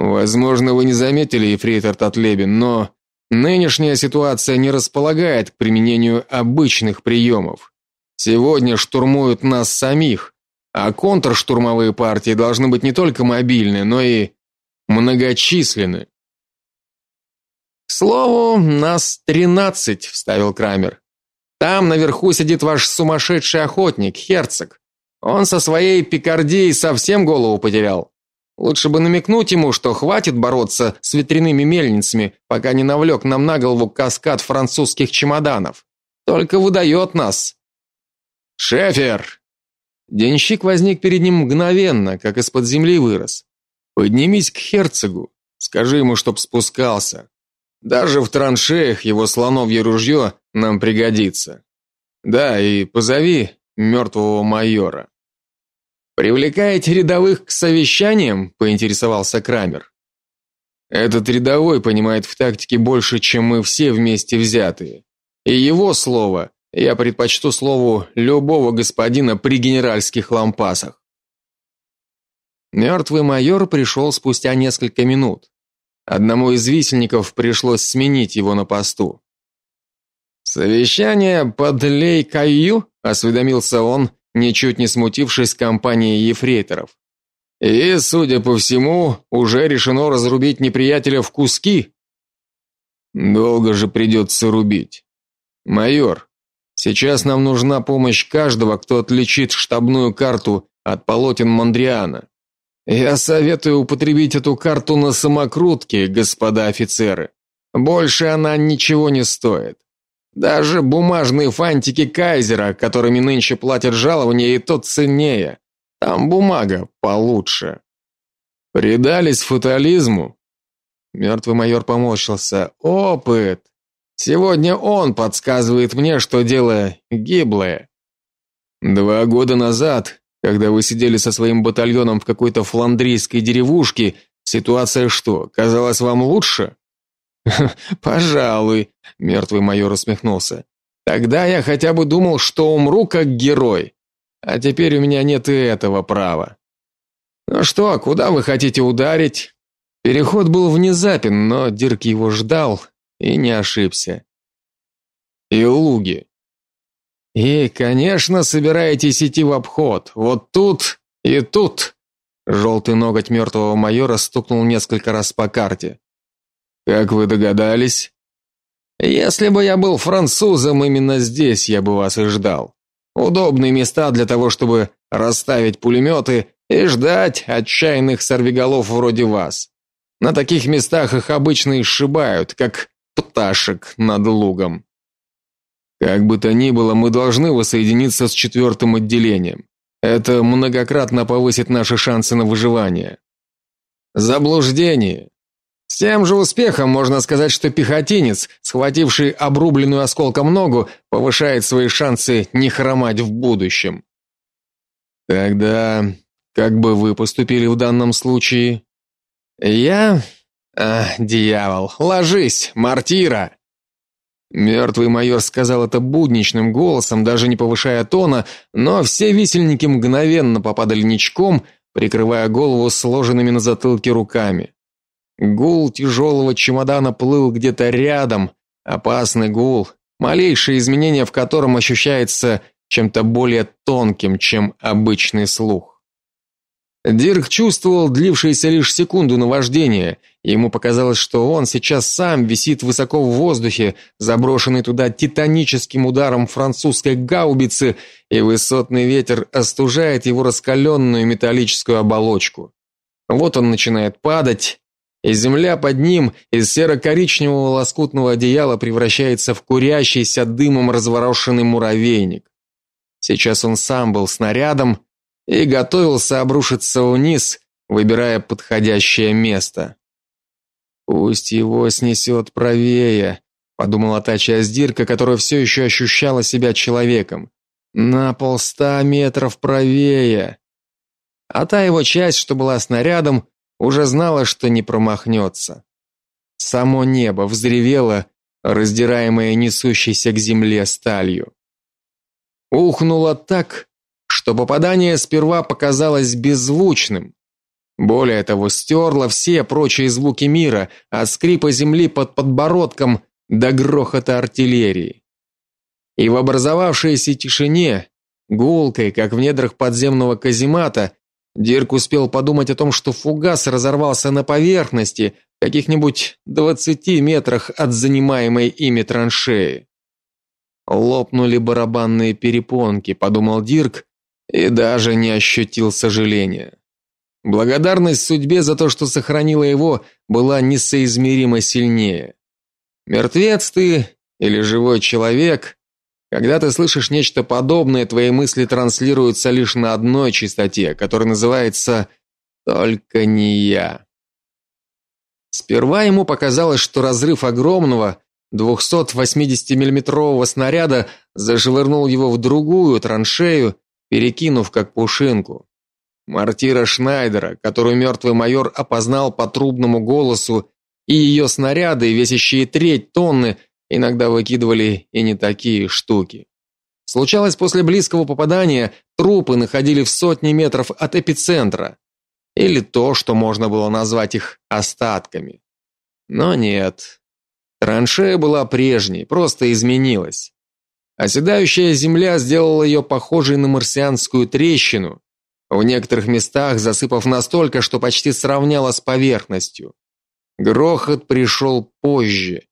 Возможно, вы не заметили, ефрейтор Татлебин, но нынешняя ситуация не располагает к применению обычных приемов. Сегодня штурмуют нас самих, а контрштурмовые партии должны быть не только мобильны, но и многочисленны. К слову, нас тринадцать, вставил Крамер. Там наверху сидит ваш сумасшедший охотник, Херцог. Он со своей пикардией совсем голову потерял. Лучше бы намекнуть ему, что хватит бороться с ветряными мельницами, пока не навлек нам на голову каскад французских чемоданов. Только выдает нас. Шефер. Денщик возник перед ним мгновенно, как из-под земли вырос. Поднимись к герцогу, скажи ему, чтоб спускался. Даже в траншеях его слоновье ружье нам пригодится. Да, и позови мертвого майора. Привлекаете рядовых к совещаниям? поинтересовался Крамер. Этот рядовой понимает в тактике больше, чем мы все вместе взятые. И его слово я предпочту слову любого господина при генеральских лампасах. Мертвый майор пришел спустя несколько минут. Одному из висельников пришлось сменить его на посту. Совещание под Лейкаю, осведомился он, ничуть не смутившись компанией ефрейторов. И, судя по всему, уже решено разрубить неприятеля в куски. Долго же придется рубить. Майор, сейчас нам нужна помощь каждого, кто отличит штабную карту от полотен Мандриана. Я советую употребить эту карту на самокрутке, господа офицеры. Больше она ничего не стоит. Даже бумажные фантики Кайзера, которыми нынче платят жалования, и тот ценнее. Там бумага получше. Предались фатализму. Мертвый майор поморщился. Опыт. Сегодня он подсказывает мне, что дело гиблое. Два года назад, когда вы сидели со своим батальоном в какой-то фландрийской деревушке, ситуация что, казалась вам лучше? [LAUGHS] Пожалуй, мертвый майор усмехнулся. Тогда я хотя бы думал, что умру как герой. А теперь у меня нет и этого права. Ну что, куда вы хотите ударить? Переход был внезапен, но Дирк его ждал и не ошибся. И луги. И, конечно, собираетесь идти в обход. Вот тут и тут. Желтый ноготь мертвого майора стукнул несколько раз по карте. Как вы догадались? Если бы я был французом, именно здесь я бы вас и ждал. Удобные места для того, чтобы расставить пулеметы и ждать отчаянных сорвиголов вроде вас. На таких местах их обычно сшибают, как пташек над лугом. Как бы то ни было, мы должны воссоединиться с четвертым отделением. Это многократно повысит наши шансы на выживание. Заблуждение. С тем же успехом можно сказать, что пехотинец, схвативший обрубленную осколком ногу, повышает свои шансы не хромать в будущем. Тогда как бы вы поступили в данном случае? Я а, дьявол, ложись, мартира. Мертвый майор сказал это будничным голосом, даже не повышая тона, но все висельники мгновенно попадали ничком, прикрывая голову сложенными на затылке руками. Гул тяжелого чемодана плыл где-то рядом, опасный гул, малейшее изменение в котором ощущается чем-то более тонким, чем обычный слух. Дирк чувствовал длившееся лишь секунду наваждения, и ему показалось, что он сейчас сам висит высоко в воздухе, заброшенный туда титаническим ударом французской гаубицы, и высотный ветер остужает его раскаленную металлическую оболочку. Вот он начинает падать, и земля под ним из серо-коричневого лоскутного одеяла превращается в курящийся дымом разворошенный муравейник. Сейчас он сам был снарядом и готовился обрушиться вниз, выбирая подходящее место. Пусть его снесет правее, подумала та часть Дирка, которая все еще ощущала себя человеком. На полста метров правее. а та его часть, что была снарядом, уже знала, что не промахнется. Само небо взревело, раздираемое несущейся к земле сталью. Ухнуло так, что попадание сперва показалось беззвучным. Более того, стерло все прочие звуки мира, от скрипа земли под подбородком до грохота артиллерии. И в образовавшейся тишине, гулкой, как в недрах подземного каземата, Дирк успел подумать о том, что фугас разорвался на поверхности, каких-нибудь двадцати метрах от занимаемой ими траншеи. Лопнули барабанные перепонки, подумал Дирк и даже не ощутил сожаления. Благодарность судьбе за то, что сохранила его, была несоизмеримо сильнее. Мертвец ты или живой человек, когда ты слышишь нечто подобное, твои мысли транслируются лишь на одной частоте, которая называется только не я. Сперва ему показалось, что разрыв огромного 280-миллиметрового снаряда зашвырнул его в другую траншею, перекинув как пушинку. Мортира Шнайдера, которую мертвый майор опознал по трубному голосу, и ее снаряды, весящие треть тонны, иногда выкидывали и не такие штуки. Случалось после близкого попадания, трупы находили в сотни метров от эпицентра, или то, что можно было назвать их остатками. Но нет. Траншея была прежней, просто изменилась. Оседающая земля сделала ее похожей на марсианскую трещину, в некоторых местах засыпав настолько, что почти сравняла с поверхностью. Грохот пришел позже,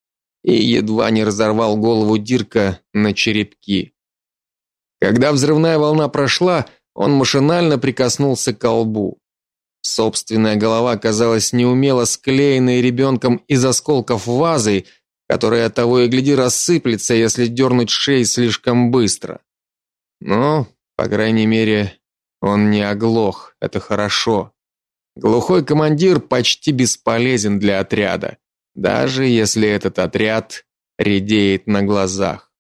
и едва не разорвал голову Дирка на черепки. Когда взрывная волна прошла, он машинально прикоснулся к колбу. Собственная голова казалась неумело склеенной ребенком из осколков вазы, которая от того и гляди рассыплется, если дернуть шею слишком быстро. Но, по крайней мере, он не оглох. Это хорошо. Глухой командир почти бесполезен для отряда даже если этот отряд редеет на глазах.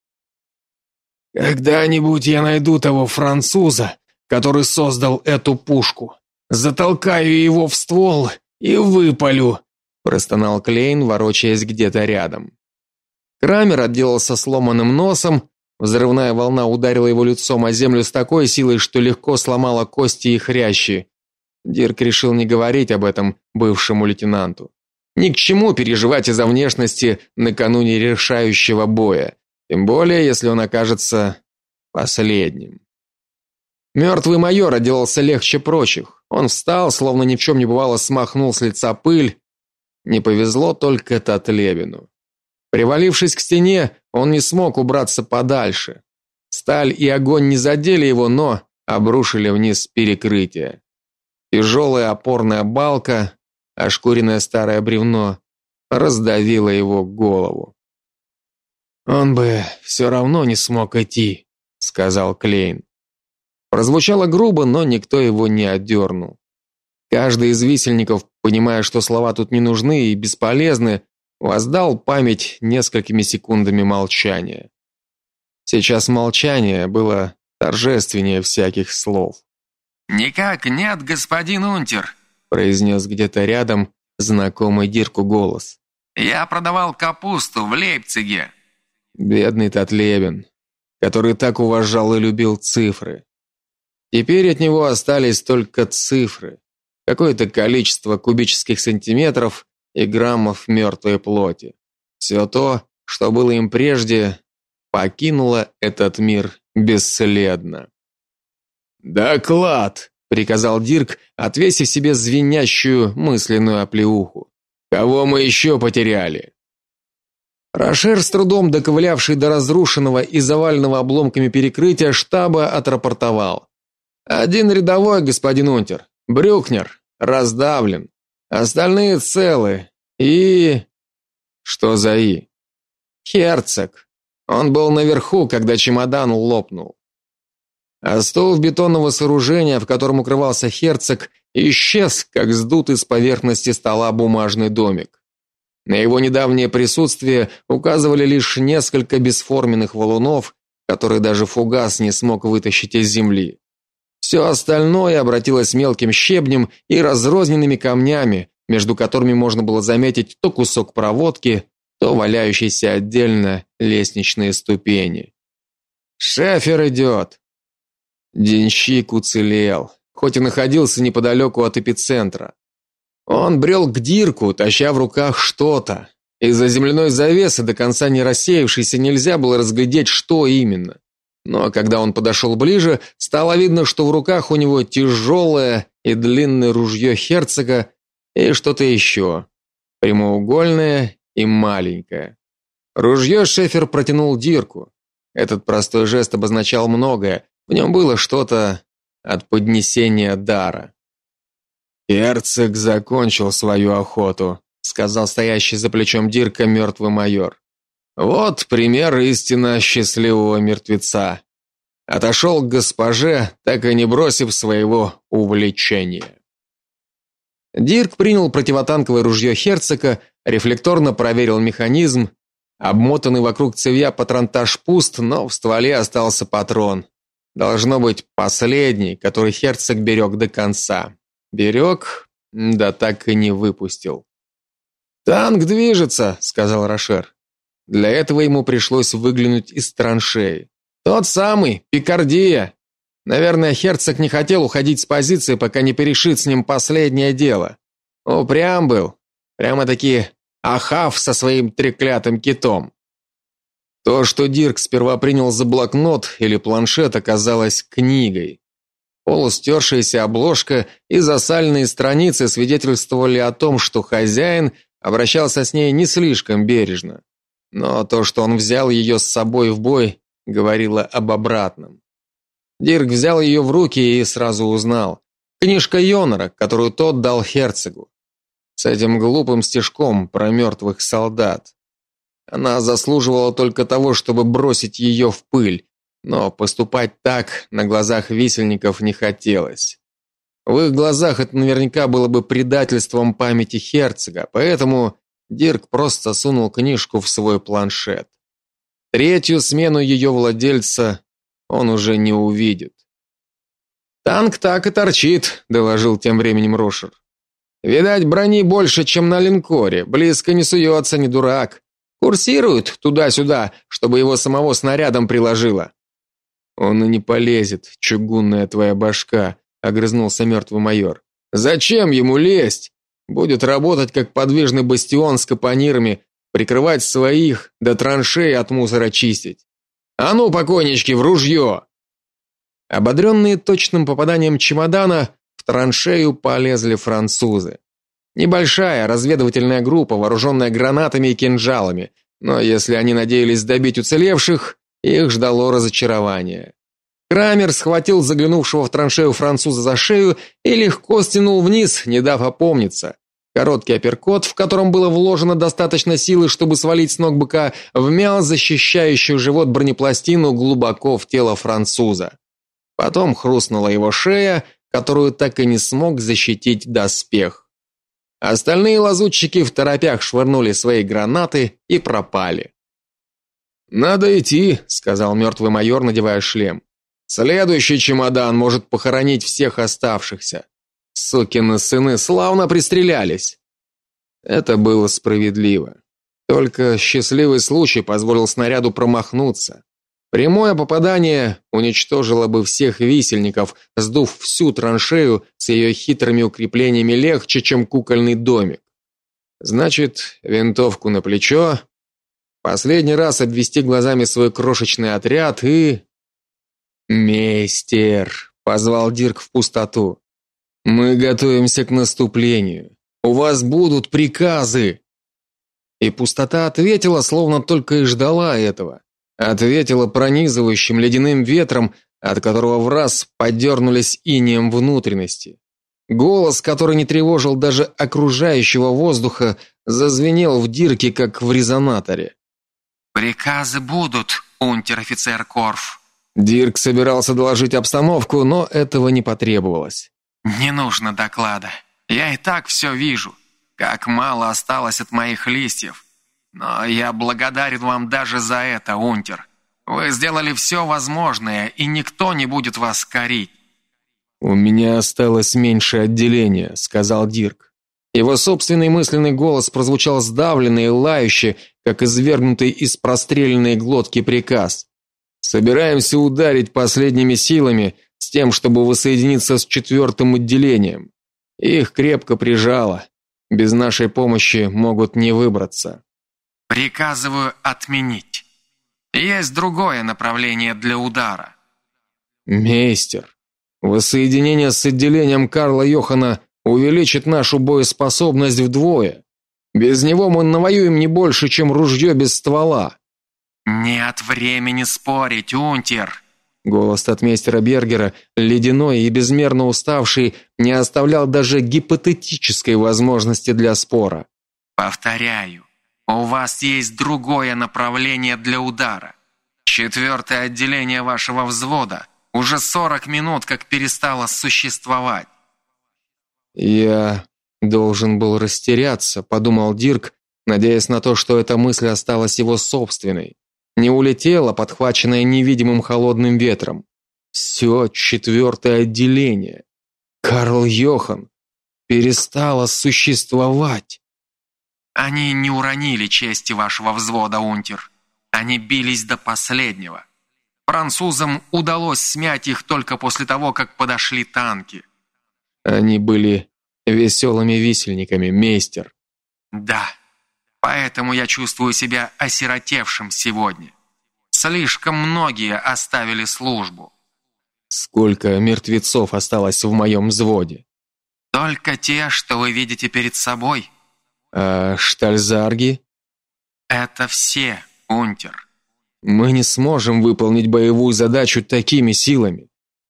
Когда-нибудь я найду того француза, который создал эту пушку, затолкаю его в ствол и выпалю, простонал Клейн, ворочаясь где-то рядом. Крамер отделался сломанным носом, взрывная волна ударила его лицом о землю с такой силой, что легко сломала кости и хрящи. Дирк решил не говорить об этом бывшему лейтенанту. Ни к чему переживать из-за внешности накануне решающего боя, тем более если он окажется последним. Мертвый майор отделался легче прочих. Он встал, словно ни в чем не бывало, смахнул с лица пыль. Не повезло только Татлебину. Привалившись к стене, он не смог убраться подальше. Сталь и огонь не задели его, но обрушили вниз перекрытие. Тяжелая опорная балка ошкуренное старое бревно раздавило его голову. Он бы все равно не смог идти, сказал Клейн. Прозвучало грубо, но никто его не отдернул. Каждый из висельников, понимая, что слова тут не нужны и бесполезны, воздал память несколькими секундами молчания. Сейчас молчание было торжественнее всяких слов. Никак нет, господин Унтер, произнес где-то рядом знакомый Дирку голос. Я продавал капусту в Лейпциге. Бедный Татлебин, который так уважал и любил цифры. Теперь от него остались только цифры, какое-то количество кубических сантиметров и граммов мертвой плоти. Все то, что было им прежде, покинуло этот мир бесследно. Доклад, приказал Дирк, отвесив себе звенящую мысленную оплеуху. Кого мы еще потеряли? Рошер, с трудом доковылявший до разрушенного и заваленного обломками перекрытия штаба, отрапортовал: "Один рядовой, господин Унтер, Брюкнер, раздавлен. Остальные целы. И что за и? Херцог. Он был наверху, когда чемодан лопнул. Остов бетонного сооружения, в котором укрывался герцог, исчез, как сдутый с поверхности стола бумажный домик. На его недавнее присутствие указывали лишь несколько бесформенных валунов, которые даже фугас не смог вытащить из земли. Все остальное обратилось мелким щебнем и разрозненными камнями, между которыми можно было заметить то кусок проводки, то валяющиеся отдельно лестничные ступени. Шефер идет!» Денщик уцелел, хоть и находился неподалеку от эпицентра. Он брел к Дирку, таща в руках что-то. Из-за земляной завесы до конца не рассеявшейся нельзя было разглядеть, что именно. Но когда он подошел ближе, стало видно, что в руках у него тяжелое и длинное ружье Херцога и что-то еще. Прямоугольное и маленькое. Ружье Шефер протянул Дирку. Этот простой жест обозначал многое. В нем было что-то от поднесения дара. Герцог закончил свою охоту, сказал стоящий за плечом Дирка мертвый майор. Вот пример истинно счастливого мертвеца. Отошел к госпоже, так и не бросив своего увлечения. Дирк принял противотанковое ружье Херцога, рефлекторно проверил механизм. Обмотанный вокруг цевья патронтаж пуст, но в стволе остался патрон. Должно быть последний, который Херцог берег до конца. Берег, да так и не выпустил. Танк движется, сказал Рашер. Для этого ему пришлось выглянуть из траншеи. Тот самый, Пикардия. Наверное, Херцог не хотел уходить с позиции, пока не перешит с ним последнее дело. Упрям был. Прямо-таки Ахав со своим треклятым китом. То, что Дирк сперва принял за блокнот или планшет, оказалось книгой. Полустершаяся обложка и засальные страницы свидетельствовали о том, что хозяин обращался с ней не слишком бережно. Но то, что он взял ее с собой в бой, говорило об обратном. Дирк взял ее в руки и сразу узнал. Книжка Йонора, которую тот дал герцогу. С этим глупым стишком про мертвых солдат. Она заслуживала только того, чтобы бросить ее в пыль, но поступать так на глазах висельников не хотелось. В их глазах это наверняка было бы предательством памяти герцога, поэтому Дирк просто сунул книжку в свой планшет. Третью смену ее владельца он уже не увидит. Танк так и торчит, доложил тем временем Рошер. Видать, брони больше, чем на линкоре. Близко не суется, не дурак. Курсирует туда-сюда, чтобы его самого снарядом приложило. Он и не полезет, чугунная твоя башка, огрызнулся мертвый майор. Зачем ему лезть? Будет работать как подвижный бастион с капонирами, прикрывать своих, до да траншеи от мусора чистить. А ну, покойнички, в ружье!» Ободренные точным попаданием чемодана, в траншею полезли французы. Небольшая разведывательная группа, вооруженная гранатами и кинжалами, но если они надеялись добить уцелевших, их ждало разочарование. Крамер схватил заглянувшего в траншею француза за шею и легко стянул вниз, не дав опомниться. Короткий апперкот, в котором было вложено достаточно силы, чтобы свалить с ног быка, вмял защищающую живот бронепластину глубоко в тело француза. Потом хрустнула его шея, которую так и не смог защитить доспех. Остальные лазутчики в торопях швырнули свои гранаты и пропали. Надо идти, сказал мертвый майор, надевая шлем. Следующий чемодан может похоронить всех оставшихся. Сукины сыны славно пристрелялись. Это было справедливо. Только счастливый случай позволил снаряду промахнуться. Прямое попадание уничтожило бы всех висельников, сдув всю траншею с ее хитрыми укреплениями легче, чем кукольный домик. Значит, винтовку на плечо, последний раз обвести глазами свой крошечный отряд и «Мейстер!» — позвал Дирк в пустоту. «Мы готовимся к наступлению. У вас будут приказы!» И пустота ответила, словно только и ждала этого. Ответила пронизывающим ледяным ветром, от которого в раз подернулись инеем внутренности. Голос, который не тревожил даже окружающего воздуха, зазвенел в дирке, как в резонаторе. «Приказы будут, унтер-офицер Корф», Дирк собирался доложить обстановку, но этого не потребовалось. Не нужно доклада. Я и так все вижу. Как мало осталось от моих листьев. Но я благодарен вам даже за это, Унтер. Вы сделали все возможное, и никто не будет вас корить. У меня осталось меньше отделения, сказал Дирк. Его собственный мысленный голос прозвучал сдавленно и лающе, как извергнутый из простреленной глотки приказ. Собираемся ударить последними силами с тем, чтобы воссоединиться с четвертым отделением. Их крепко прижало. Без нашей помощи могут не выбраться. Приказываю отменить. Есть другое направление для удара. Мейстер, воссоединение с отделением Карла Йохана увеличит нашу боеспособность вдвое. Без него мы навоюем не больше, чем ружье без ствола. Нет времени спорить, Унтер. Голос татмейстера Бергера, ледяной и безмерно уставший, не оставлял даже гипотетической возможности для спора. Повторяю, у вас есть другое направление для удара. Четвертое отделение вашего взвода уже 40 минут как перестало существовать. Я должен был растеряться, подумал Дирк, надеясь на то, что эта мысль осталась его собственной, не улетела, подхваченная невидимым холодным ветром. Все четвертое отделение. Карл Йохан перестало существовать. Они не уронили чести вашего взвода, Унтер. Они бились до последнего. Французам удалось смять их только после того, как подошли танки. Они были веселыми висельниками, мейстер. Да. Поэтому я чувствую себя осиротевшим сегодня. Слишком многие оставили службу. Сколько мертвецов осталось в моем взводе? Только те, что вы видите перед собой. А штальзарги? Это все, Унтер. Мы не сможем выполнить боевую задачу такими силами.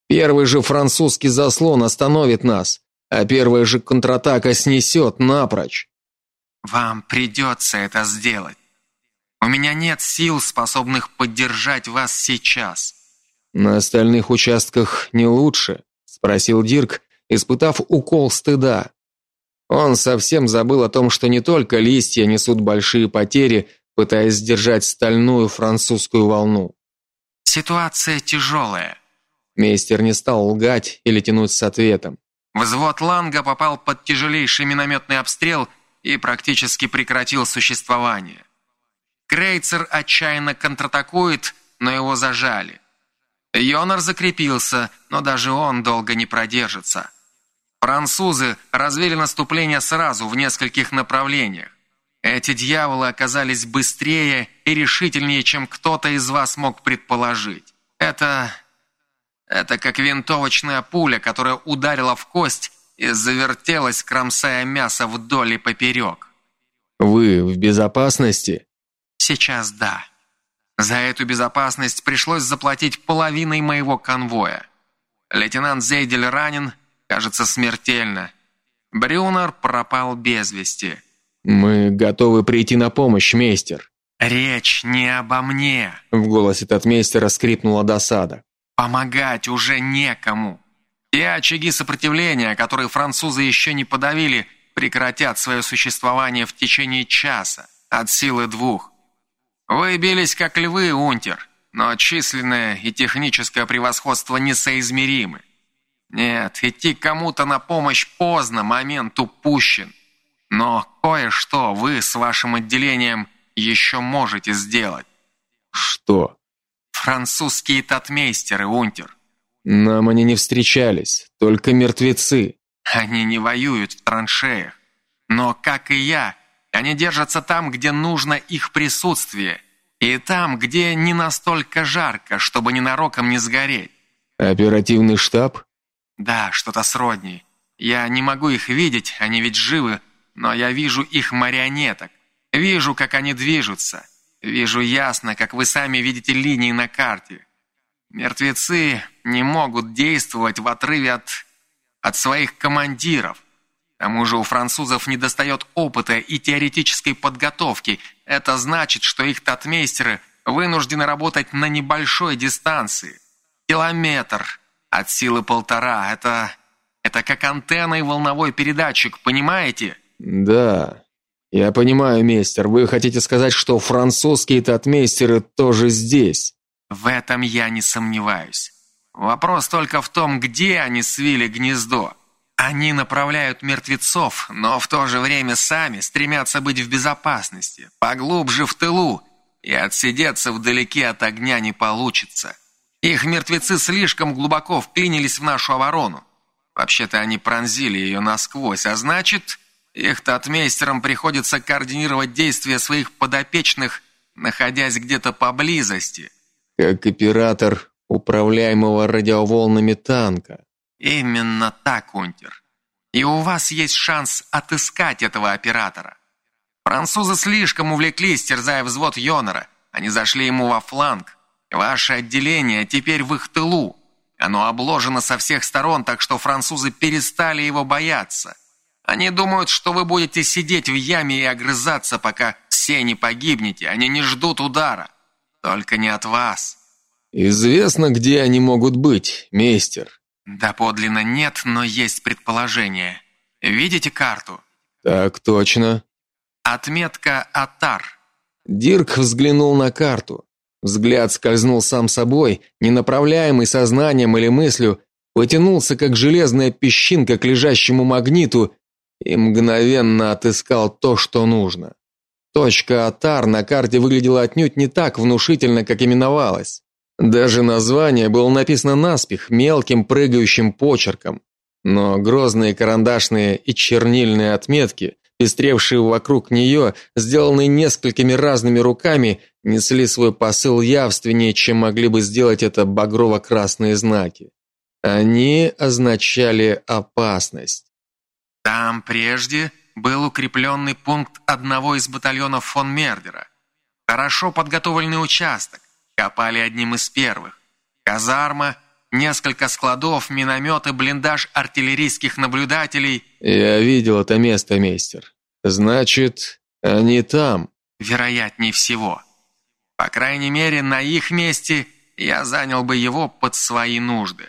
Первый же французский заслон остановит нас, а первая же контратака снесет напрочь. Вам придется это сделать. У меня нет сил, способных поддержать вас сейчас. На остальных участках не лучше, спросил Дирк, испытав укол стыда. Он совсем забыл о том, что не только листья несут большие потери, пытаясь сдержать стальную французскую волну. Ситуация тяжелая. Мейстер не стал лгать или тянуть с ответом. Взвод Ланга попал под тяжелейший минометный обстрел и практически прекратил существование. Крейцер отчаянно контратакует, но его зажали. Йонар закрепился, но даже он долго не продержится. Французы развили наступление сразу в нескольких направлениях. Эти дьяволы оказались быстрее и решительнее, чем кто-то из вас мог предположить. Это... это как винтовочная пуля, которая ударила в кость и завертелась, кромсая мясо вдоль и поперек. Вы в безопасности? Сейчас да. За эту безопасность пришлось заплатить половиной моего конвоя. Лейтенант Зейдель ранен, кажется, смертельно. Брюнер пропал без вести. Мы готовы прийти на помощь, мейстер. Речь не обо мне. В голосе татмейстера скрипнула досада. Помогать уже некому. Те очаги сопротивления, которые французы еще не подавили, прекратят свое существование в течение часа, от силы двух. Вы бились как львы, Унтер, но численное и техническое превосходство несоизмеримы. Нет, идти кому-то на помощь поздно, момент упущен. Но кое-что вы с вашим отделением еще можете сделать. Что? Французские татмейстеры, Унтер. Нам они не встречались, только мертвецы. Они не воюют в траншеях. Но, как и я, они держатся там, где нужно их присутствие. И там, где не настолько жарко, чтобы ненароком не сгореть. Оперативный штаб? Да, что-то сродни. Я не могу их видеть, они ведь живы, но я вижу их марионеток. Вижу, как они движутся. Вижу ясно, как вы сами видите линии на карте. Мертвецы не могут действовать в отрыве от, от своих командиров. К тому же у французов недостает опыта и теоретической подготовки. Это значит, что их татмейстеры вынуждены работать на небольшой дистанции. Километр от силы полтора. Это, это как антенна и волновой передатчик, понимаете? Да, я понимаю, мейстер. Вы хотите сказать, что французские татмейстеры тоже здесь? В этом я не сомневаюсь. Вопрос только в том, где они свили гнездо. Они направляют мертвецов, но в то же время сами стремятся быть в безопасности, поглубже в тылу, и отсидеться вдалеке от огня не получится. Их мертвецы слишком глубоко вклинились в нашу оборону. Вообще-то они пронзили ее насквозь, а значит, их татмейстерам приходится координировать действия своих подопечных, находясь где-то поблизости. Как оператор управляемого радиоволнами танка. Именно так, Унтер. И у вас есть шанс отыскать этого оператора. Французы слишком увлеклись, терзая взвод Йонора. Они зашли ему во фланг. Ваше отделение теперь в их тылу. Оно обложено со всех сторон, так что французы перестали его бояться. Они думают, что вы будете сидеть в яме и огрызаться, пока все не погибнете. Они не ждут удара. Только не от вас. Известно, где они могут быть, мейстер. Да подлинно нет, но есть предположение. Видите карту? Так точно. Отметка Атар. Дирк взглянул на карту. Взгляд скользнул сам собой, не направляемый сознанием или мыслью, потянулся как железная песчинка к лежащему магниту и мгновенно отыскал то, что нужно. Точка Атар на карте выглядела отнюдь не так внушительно, как именовалась. Даже название было написано наспех, мелким прыгающим почерком, но грозные карандашные и чернильные отметки, пестревшие вокруг нее, сделанные несколькими разными руками, несли свой посыл явственнее, чем могли бы сделать это багрово-красные знаки. Они означали опасность. Там прежде был укрепленный пункт одного из батальонов фон Мердера. Хорошо подготовленный участок, Копали одним из первых. Казарма, несколько складов, минометы, блиндаж артиллерийских наблюдателей. Я видел это место, мейстер. Значит, они там. Вероятнее всего. По крайней мере, на их месте я занял бы его под свои нужды.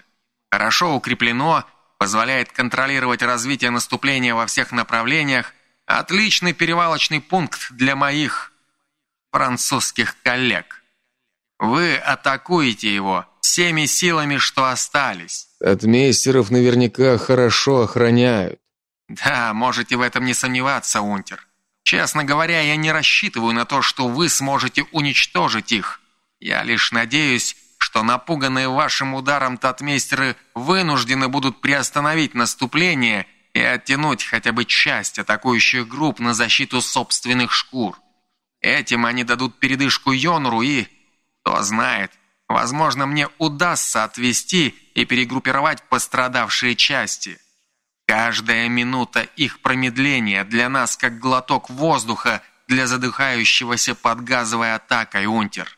Хорошо укреплено, позволяет контролировать развитие наступления во всех направлениях, отличный перевалочный пункт для моих французских коллег. Вы атакуете его всеми силами, что остались. Отмейстеров наверняка хорошо охраняют. Да, можете в этом не сомневаться, Унтер. Честно говоря, я не рассчитываю на то, что вы сможете уничтожить их. Я лишь надеюсь, что напуганные вашим ударом татмейстеры вынуждены будут приостановить наступление и оттянуть хотя бы часть атакующих групп на защиту собственных шкур. Этим они дадут передышку Йонру и кто знает, возможно, мне удастся отвести и перегруппировать пострадавшие части. Каждая минута их промедления для нас как глоток воздуха для задыхающегося под газовой атакой, Унтер.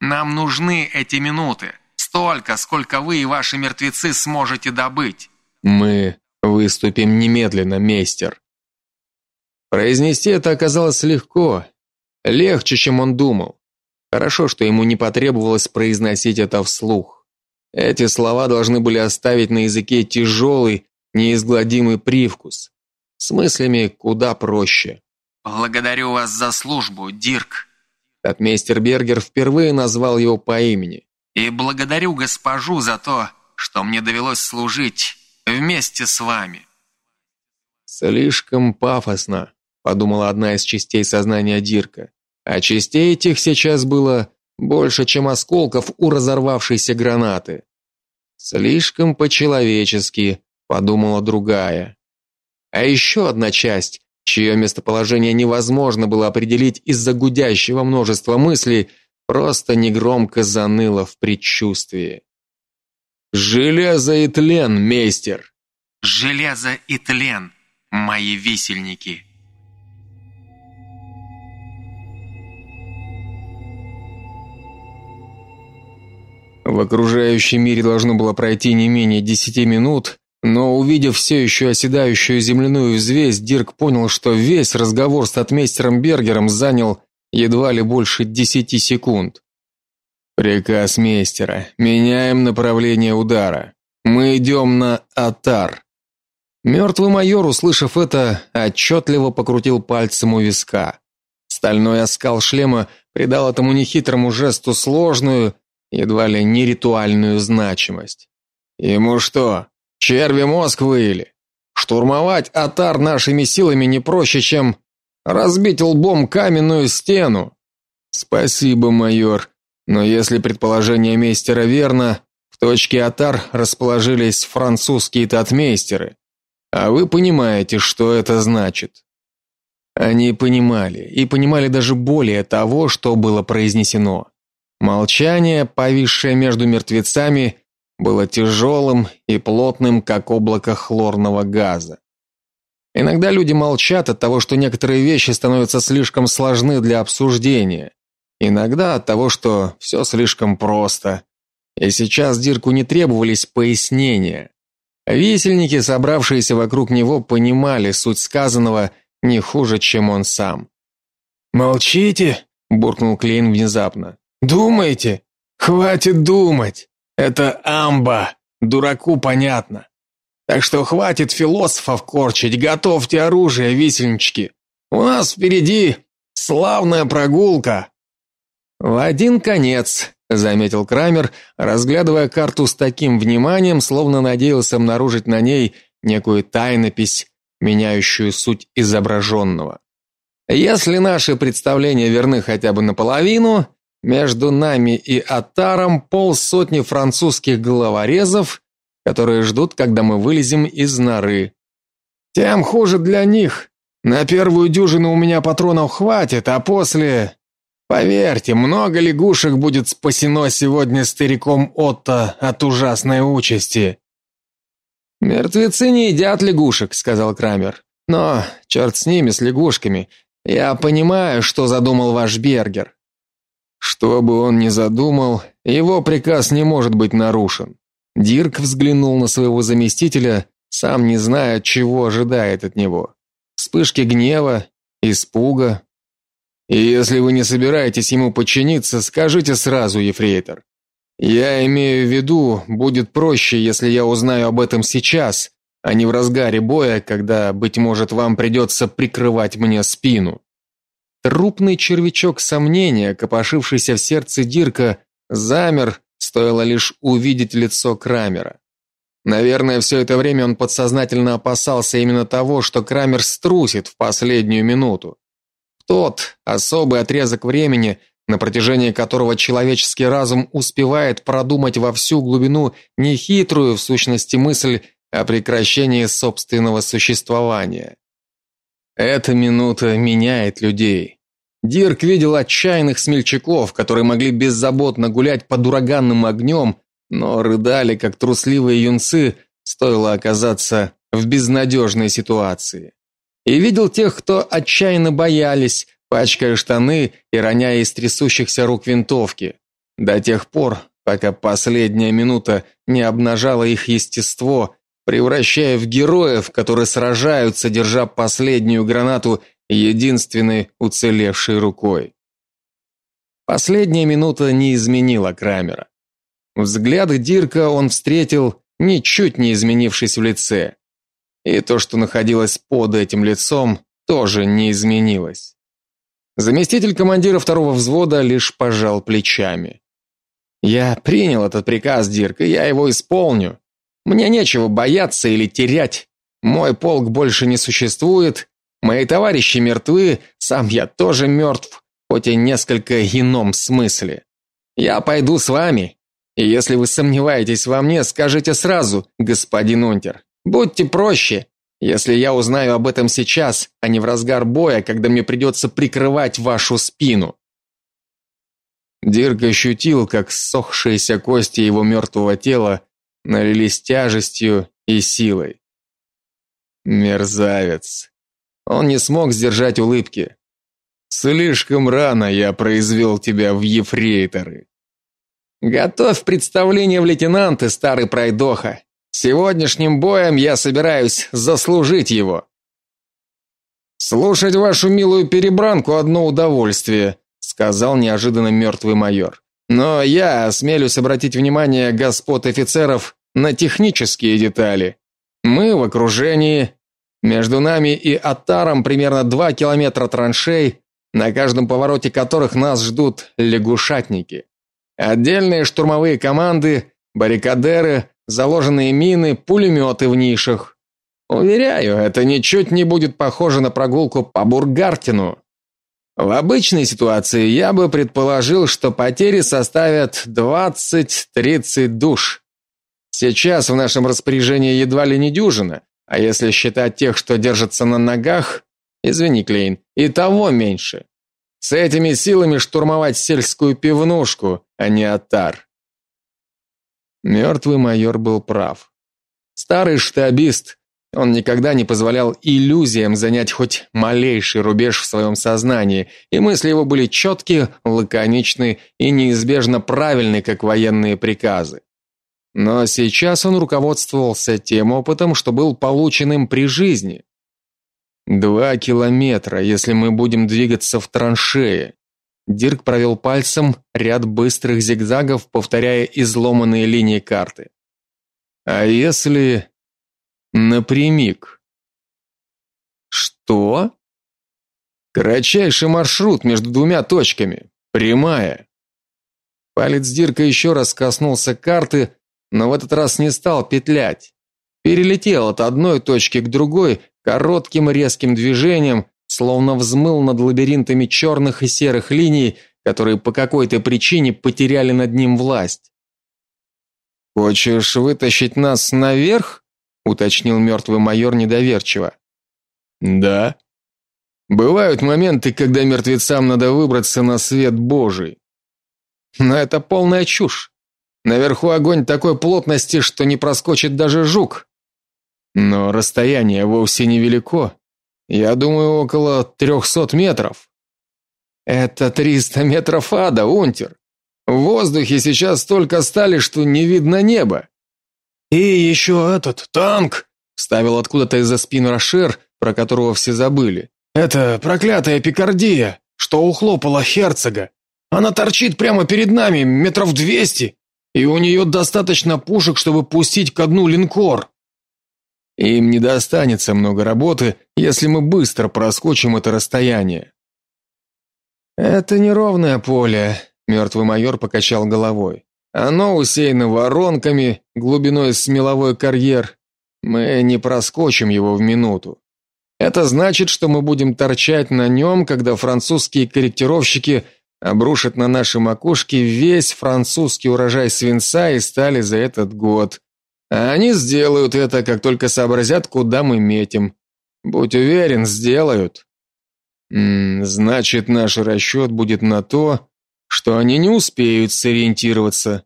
Нам нужны эти минуты, столько, сколько вы и ваши мертвецы сможете добыть. Мы выступим немедленно, мейстер. Произнести это оказалось легко, легче, чем он думал. Хорошо, что ему не потребовалось произносить это вслух. Эти слова должны были оставить на языке тяжелый, неизгладимый привкус. С мыслями куда проще. Благодарю вас за службу, Дирк. Татмейстер Бергер впервые назвал его по имени. И благодарю госпожу за то, что мне довелось служить вместе с вами. Слишком пафосно, подумала одна из частей сознания Дирка а частей этих сейчас было больше, чем осколков у разорвавшейся гранаты. Слишком по-человечески, подумала другая. А еще одна часть, чье местоположение невозможно было определить из-за гудящего множества мыслей, просто негромко заныла в предчувствии. Железо и тлен, мейстер. Железо и тлен, мои висельники. В окружающем мире должно было пройти не менее десяти минут, но увидев все еще оседающую земляную взвесь, Дирк понял, что весь разговор с отмейстером Бергером занял едва ли больше десяти секунд. Приказ мейстера: меняем направление удара. Мы идем на Атар. Мертвый майор, услышав это, отчетливо покрутил пальцем у виска. Стальной оскал шлема придал этому нехитрому жесту сложную, едва ли не ритуальную значимость. Ему что, черви мозг выили? Штурмовать Атар нашими силами не проще, чем разбить лбом каменную стену. Спасибо, майор, но если предположение мейстера верно, в точке Атар расположились французские татмейстеры. А вы понимаете, что это значит? Они понимали, и понимали даже более того, что было произнесено. Молчание, повисшее между мертвецами, было тяжелым и плотным, как облако хлорного газа. Иногда люди молчат от того, что некоторые вещи становятся слишком сложны для обсуждения. Иногда от того, что все слишком просто. И сейчас Дирку не требовались пояснения. Висельники, собравшиеся вокруг него, понимали суть сказанного не хуже, чем он сам. «Молчите?» – буркнул Клейн внезапно. «Думаете? Хватит думать! Это амба! Дураку понятно! Так что хватит философов корчить, готовьте оружие, висельнички! У нас впереди славная прогулка!» «В один конец», — заметил Крамер, разглядывая карту с таким вниманием, словно надеялся обнаружить на ней некую тайнопись меняющую суть изображенного. Если наши представления верны хотя бы наполовину, между нами и Атаром полсотни французских головорезов, которые ждут, когда мы вылезем из норы. Тем хуже для них. На первую дюжину у меня патронов хватит, а после Поверьте, много лягушек будет спасено сегодня стариком Отто от ужасной участи. Мертвецы не едят лягушек, сказал Крамер. Но черт с ними, с лягушками. Я понимаю, что задумал ваш Бергер. Что бы он ни задумал, его приказ не может быть нарушен. Дирк взглянул на своего заместителя, сам не зная, чего ожидает от него. Вспышки гнева, испуга. И если вы не собираетесь ему подчиниться, скажите сразу, ефрейтор. Я имею в виду, будет проще, если я узнаю об этом сейчас, а не в разгаре боя, когда быть может вам придется прикрывать мне спину. Трупный червячок сомнения, копошившийся в сердце Дирка, замер, стоило лишь увидеть лицо Крамера. Наверное, все это время он подсознательно опасался именно того, что Крамер струсит в последнюю минуту. Тот особый отрезок времени, на протяжении которого человеческий разум успевает продумать во всю глубину нехитрую в сущности мысль о прекращении собственного существования. Эта минута меняет людей. Дирк видел отчаянных смельчаков, которые могли беззаботно гулять под ураганным огнем, но рыдали как трусливые юнцы, стоило оказаться в безнадежной ситуации. И видел тех, кто отчаянно боялись, пачкая штаны и роняя из трясущихся рук винтовки, до тех пор, пока последняя минута не обнажала их естество, превращая в героев, которые сражаются, держа последнюю гранату единственной уцелевшей рукой. Последняя минута не изменила Крамера. Взгляды Дирка он встретил, ничуть не изменившись в лице. И то, что находилось под этим лицом, тоже не изменилось. Заместитель командира второго взвода лишь пожал плечами. Я принял этот приказ, Дирк, и я его исполню. Мне нечего бояться или терять. Мой полк больше не существует, мои товарищи мертвы, сам я тоже мертв, хоть и несколько ином смысле. Я пойду с вами. И если вы сомневаетесь во мне, скажите сразу, господин Унтер. Будьте проще. Если я узнаю об этом сейчас, а не в разгар боя, когда мне придется прикрывать вашу спину. Дирк ощутил, как ссохшиеся кости его мертвого тела налились тяжестью и силой. Мерзавец. Он не смог сдержать улыбки. Слишком рано я произвел тебя в ефрейторы. Готовь представление в лейтенанты, старый пройдоха. Сегодняшним боем я собираюсь заслужить его. Слушать вашу милую перебранку одно удовольствие, сказал неожиданно мертвый майор. Но я осмелюсь обратить внимание господ офицеров на технические детали. Мы в окружении, между нами и Атаром примерно два километра траншей, на каждом повороте которых нас ждут лягушатники. Отдельные штурмовые команды, баррикадеры, заложенные мины, пулеметы в нишах. Уверяю, это ничуть не будет похоже на прогулку по Бургартину. В обычной ситуации я бы предположил, что потери составят 20-30 душ. Сейчас в нашем распоряжении едва ли не дюжина, а если считать тех, что держатся на ногах, извини, Клейн, и того меньше. С этими силами штурмовать сельскую пивнушку, а не атар. Мертвый майор был прав. Старый штабист, он никогда не позволял иллюзиям занять хоть малейший рубеж в своем сознании, и мысли его были четкие, лаконичны и неизбежно правильны, как военные приказы. Но сейчас он руководствовался тем опытом, что был получен им при жизни. Два километра, если мы будем двигаться в траншее. Дирк провел пальцем ряд быстрых зигзагов, повторяя изломанные линии карты. А если напрямик? Что? Кратчайший маршрут между двумя точками, прямая. Палец Дирка еще раз коснулся карты, но в этот раз не стал петлять. Перелетел от одной точки к другой коротким резким движением, словно взмыл над лабиринтами черных и серых линий, которые по какой-то причине потеряли над ним власть. Хочешь вытащить нас наверх? Уточнил мертвый майор недоверчиво. Да. Бывают моменты, когда мертвецам надо выбраться на свет Божий. Но это полная чушь. Наверху огонь такой плотности, что не проскочит даже жук. Но расстояние вовсе не велико. Я думаю, около трехсот метров. Это триста метров ада, Унтер. В воздухе сейчас столько стали, что не видно неба. И еще этот танк, вставил откуда-то из-за спины Рошер, про которого все забыли. Это проклятая Пикардия, что ухлопала герцога. Она торчит прямо перед нами, метров двести, и у нее достаточно пушек, чтобы пустить ко дну линкор. Им не достанется много работы, если мы быстро проскочим это расстояние. Это неровное поле, мертвый майор покачал головой. Оно усеяно воронками глубиной с меловой карьер. Мы не проскочим его в минуту. Это значит, что мы будем торчать на нем, когда французские корректировщики обрушат на наши макушки весь французский урожай свинца и стали за этот год. А они сделают это, как только сообразят, куда мы метим. Будь уверен, сделают. Значит, наш расчет будет на то, что они не успеют сориентироваться.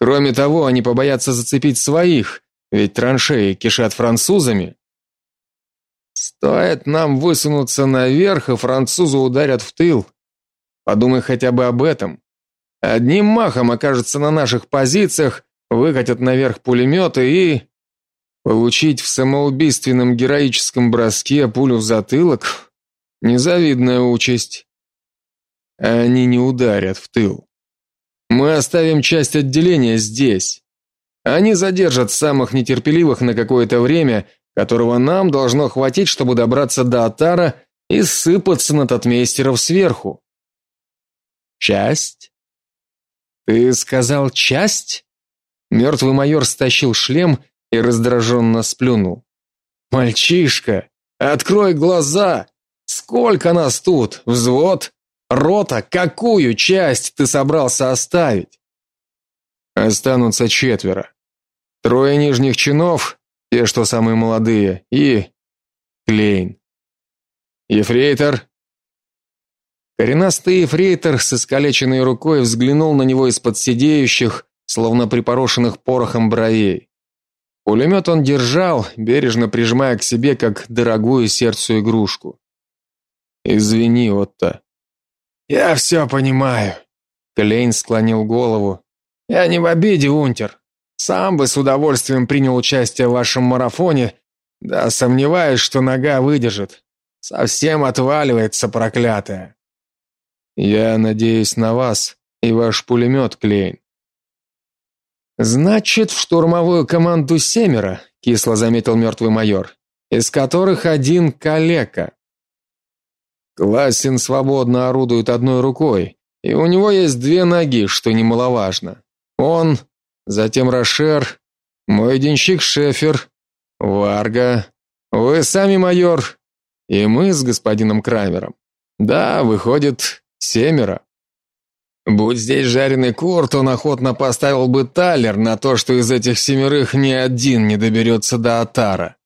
Кроме того, они побоятся зацепить своих, ведь траншеи кишат французами. Стоит нам высунуться наверх, и французы ударят в тыл. Подумай хотя бы об этом. Одним махом окажется на наших позициях, выкатят наверх пулеметы и получить в самоубийственном героическом броске пулю в затылок незавидная участь. Они не ударят в тыл. Мы оставим часть отделения здесь. Они задержат самых нетерпеливых на какое-то время, которого нам должно хватить, чтобы добраться до Атара и сыпаться на татмейстеров сверху. Часть? Ты сказал часть? Мертвый майор стащил шлем и раздраженно сплюнул. Мальчишка, открой глаза. Сколько нас тут? Взвод? Рота? Какую часть ты собрался оставить? Останутся четверо. Трое нижних чинов, те, что самые молодые, и Клейн. Ефрейтор Коренастый ефрейтор с искалеченной рукой взглянул на него из-под сидеющих, словно припорошенных порохом бровей. Пулемет он держал, бережно прижимая к себе как дорогую сердцу игрушку. Извини, Отто. Я все понимаю. Клейн склонил голову. Я не в обиде, Унтер. Сам бы с удовольствием принял участие в вашем марафоне, да сомневаюсь, что нога выдержит. Совсем отваливается проклятая. Я надеюсь на вас и ваш пулемет, Клейн. Значит, в штурмовую команду семеро, кисло заметил мертвый майор, из которых один калека. Классин свободно орудует одной рукой, и у него есть две ноги, что немаловажно. Он, затем Рошер, мой денщик Шефер, Варга, вы сами майор и мы с господином Крамером. Да, выходит, семеро. Будь здесь жареный кур, то он охотно поставил бы талер на то, что из этих семерых ни один не доберется до Атара.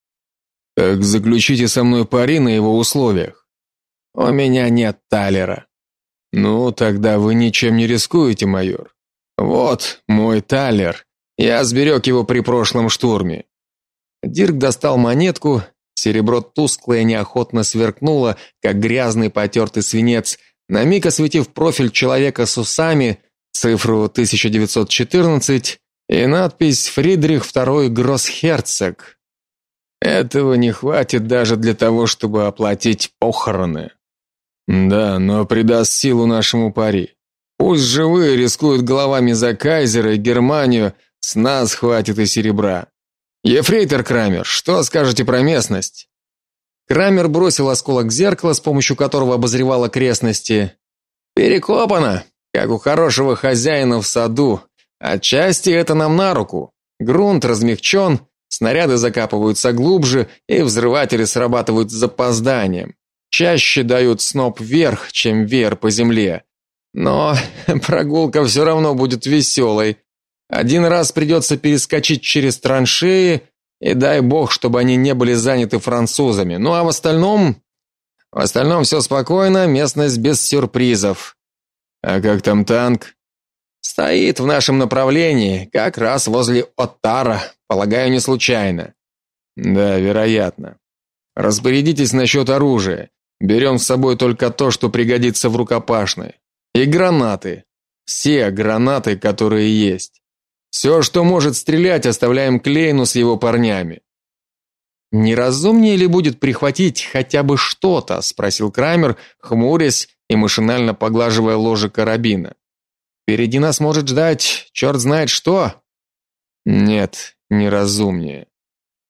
Так заключите со мной пари на его условиях. У меня нет талера. Ну, тогда вы ничем не рискуете, майор. Вот мой талер. Я сберег его при прошлом штурме. Дирк достал монетку, серебро тусклое неохотно сверкнуло, как грязный потертый свинец, на миг осветив профиль человека с усами, цифру 1914 и надпись Фридрих II Гроссгерцог. Этого не хватит даже для того, чтобы оплатить похороны. Да, но придаст силу нашему пари. Пусть живые рискуют головами за кайзера и Германию, с нас хватит и серебра. Ефрейтор Крамер, что скажете про местность? Крамер бросил осколок зеркала, с помощью которого обозревал окрестности. Перекопано, как у хорошего хозяина в саду. Отчасти это нам на руку. Грунт размягчен, снаряды закапываются глубже, и взрыватели срабатывают с запозданием. Чаще дают сноп вверх, чем вверх по земле. Но [LAUGHS] прогулка все равно будет веселой. Один раз придется перескочить через траншеи, и дай бог, чтобы они не были заняты французами. Ну а в остальном в остальном все спокойно, местность без сюрпризов. А как там танк? Стоит в нашем направлении, как раз возле Оттара, полагаю, не случайно. Да, вероятно. Распорядитесь насчет оружия. Берем с собой только то, что пригодится в рукопашной. И гранаты. Все гранаты, которые есть. Все, что может стрелять, оставляем Клейну с его парнями. Не разумнее ли будет прихватить хотя бы что-то, спросил Крамер, хмурясь и машинально поглаживая ложе карабина. Впереди нас может ждать черт знает что. Нет, не разумнее.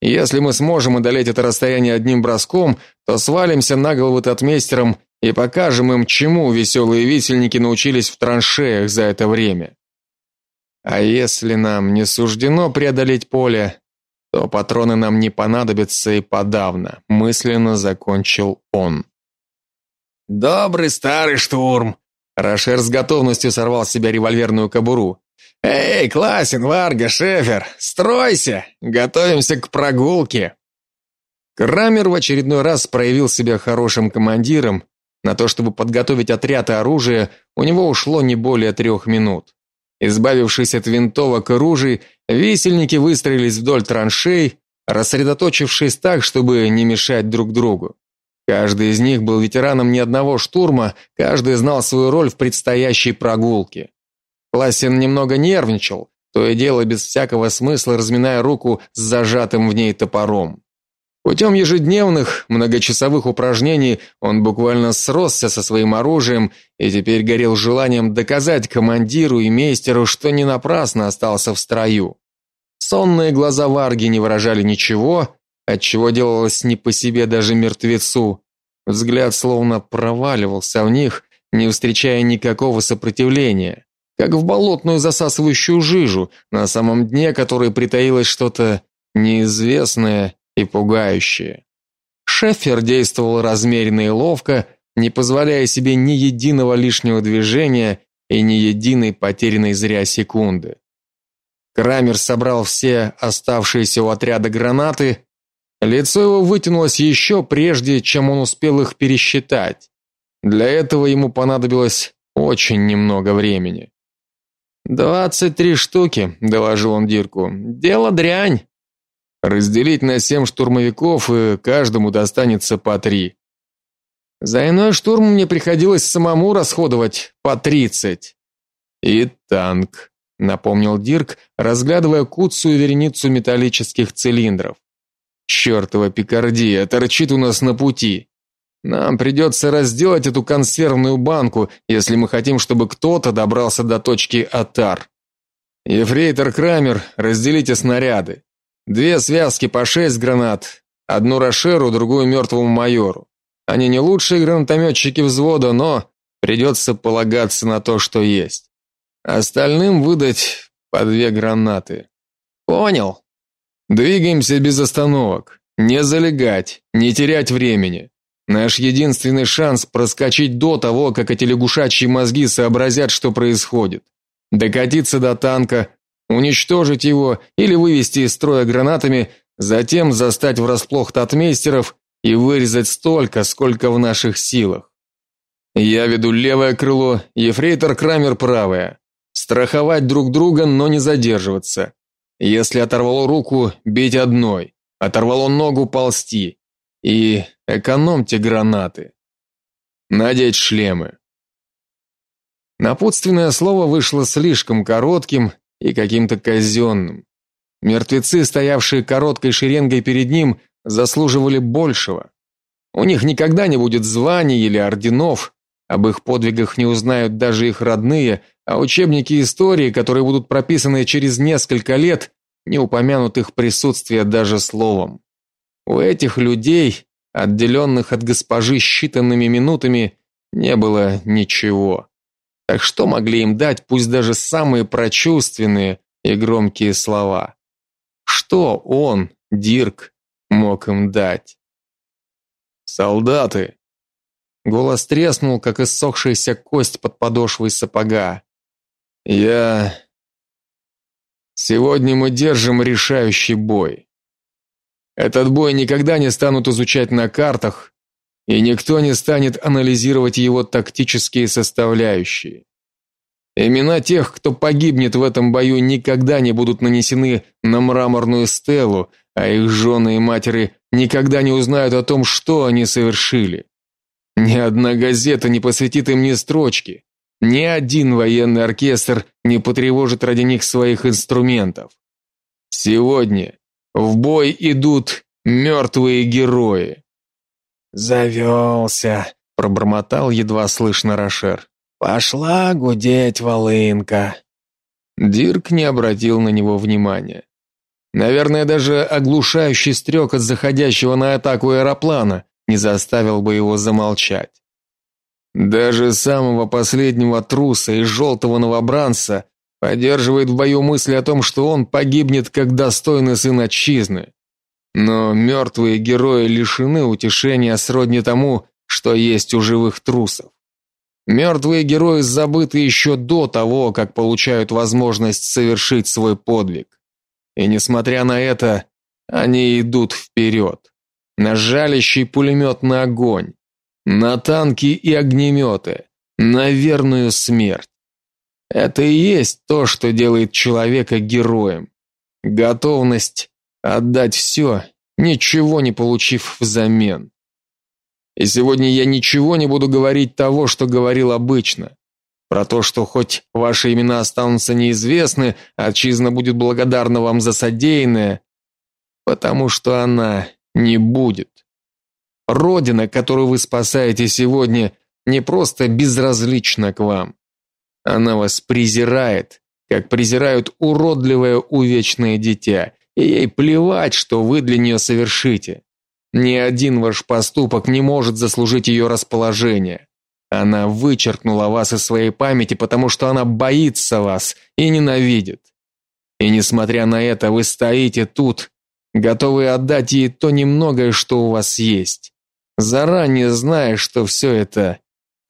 Если мы сможем одолеть это расстояние одним броском, то свалимся на голову татмейстерам и покажем им, чему веселые висельники научились в траншеях за это время. А если нам не суждено преодолеть поле, то патроны нам не понадобятся и подавно, мысленно закончил он. Добрый старый штурм. Рашер с готовностью сорвал с себя револьверную кобуру. Эй, Классен, Варга, Шефер, стройся, готовимся к прогулке. Крамер в очередной раз проявил себя хорошим командиром. На то, чтобы подготовить отряд и оружие, у него ушло не более трех минут. Избавившись от винтовок и ружей, висельники выстроились вдоль траншей, рассредоточившись так, чтобы не мешать друг другу. Каждый из них был ветераном не одного штурма, каждый знал свою роль в предстоящей прогулке. Классен немного нервничал, то и дело без всякого смысла разминая руку с зажатым в ней топором. Путем ежедневных, многочасовых упражнений он буквально сросся со своим оружием и теперь горел желанием доказать командиру и мейстеру, что не напрасно остался в строю. Сонные глаза Варги не выражали ничего, отчего делалось не по себе даже мертвецу. Взгляд словно проваливался в них, не встречая никакого сопротивления, как в болотную засасывающую жижу, на самом дне которой притаилось что-то неизвестное и пугающее. Шефер действовал размеренно и ловко, не позволяя себе ни единого лишнего движения и ни единой потерянной зря секунды. Крамер собрал все оставшиеся у отряда гранаты. Лицо его вытянулось еще прежде, чем он успел их пересчитать. Для этого ему понадобилось очень немного времени. «Двадцать три штуки», — доложил он Дирку. «Дело дрянь. Разделить на семь штурмовиков, и каждому достанется по три. За иной штурм мне приходилось самому расходовать по тридцать. И танк, напомнил Дирк, разглядывая куцую вереницу металлических цилиндров. Чёртова пикардия торчит у нас на пути. Нам придется разделать эту консервную банку, если мы хотим, чтобы кто-то добрался до точки Атар. Ефрейтор Крамер, разделите снаряды. Две связки по шесть гранат, одну Рошеру, другую мертвому майору. Они не лучшие гранатометчики взвода, но придется полагаться на то, что есть. Остальным выдать по две гранаты. Понял. Двигаемся без остановок, не залегать, не терять времени. Наш единственный шанс проскочить до того, как эти лягушачьи мозги сообразят, что происходит. Докатиться до танка, уничтожить его или вывести из строя гранатами, затем застать врасплох татмейстеров и вырезать столько, сколько в наших силах. Я веду левое крыло, ефрейтор Крамер правое. Страховать друг друга, но не задерживаться. Если оторвало руку, бить одной. Оторвало ногу, ползти. И экономьте гранаты. Надеть шлемы. Напутственное слово вышло слишком коротким и каким-то казенным. Мертвецы, стоявшие короткой шеренгой перед ним, заслуживали большего. У них никогда не будет званий или орденов, об их подвигах не узнают даже их родные, а учебники истории, которые будут прописаны через несколько лет, не упомянут их присутствие даже словом. У этих людей, отделенных от госпожи считанными минутами, не было ничего. Так что могли им дать, пусть даже самые прочувственные и громкие слова? Что он, Дирк, мог им дать? Солдаты. Голос треснул, как иссохшаяся кость под подошвой сапога. Я Сегодня мы держим решающий бой. Этот бой никогда не станут изучать на картах, и никто не станет анализировать его тактические составляющие. Имена тех, кто погибнет в этом бою, никогда не будут нанесены на мраморную стелу, а их жены и матери никогда не узнают о том, что они совершили. Ни одна газета не посвятит им ни строчки. Ни один военный оркестр не потревожит ради них своих инструментов. Сегодня в бой идут мертвые герои. Завелся, пробормотал едва слышно Рошер. Пошла гудеть волынка. Дирк не обратил на него внимания. Наверное, даже оглушающий стрекот заходящего на атаку аэроплана не заставил бы его замолчать. Даже самого последнего труса и желтого новобранца поддерживает в бою мысль о том, что он погибнет как достойный сын отчизны. Но мертвые герои лишены утешения сродни тому, что есть у живых трусов. Мертвые герои забыты еще до того, как получают возможность совершить свой подвиг. И несмотря на это, они идут вперед. На жалящий пулеметный огонь, на танки и огнеметы, на верную смерть. Это и есть то, что делает человека героем. Готовность отдать все, ничего не получив взамен. И сегодня я ничего не буду говорить того, что говорил обычно. Про то, что хоть ваши имена останутся неизвестны, отчизна будет благодарна вам за содеянное, потому что она не будет. Родина, которую вы спасаете сегодня, не просто безразлична к вам. Она вас презирает, как презирают уродливое увечное дитя, и ей плевать, что вы для нее совершите. Ни один ваш поступок не может заслужить ее расположение. Она вычеркнула вас из своей памяти, потому что она боится вас и ненавидит. И несмотря на это, вы стоите тут, готовые отдать ей то немногое, что у вас есть заранее зная, что все это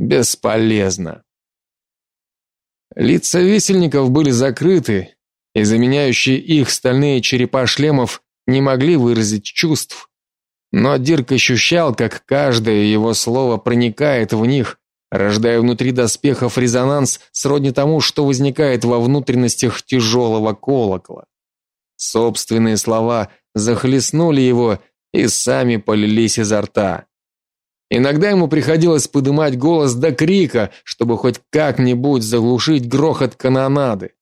бесполезно. Лица висельников были закрыты, и заменяющие их стальные черепа шлемов не могли выразить чувств. Но Дирк ощущал, как каждое его слово проникает в них, рождая внутри доспехов резонанс сродни тому, что возникает во внутренностях тяжелого колокола. Собственные слова захлестнули его и сами полились изо рта. Иногда ему приходилось поднимать голос до крика, чтобы хоть как-нибудь заглушить грохот канонады.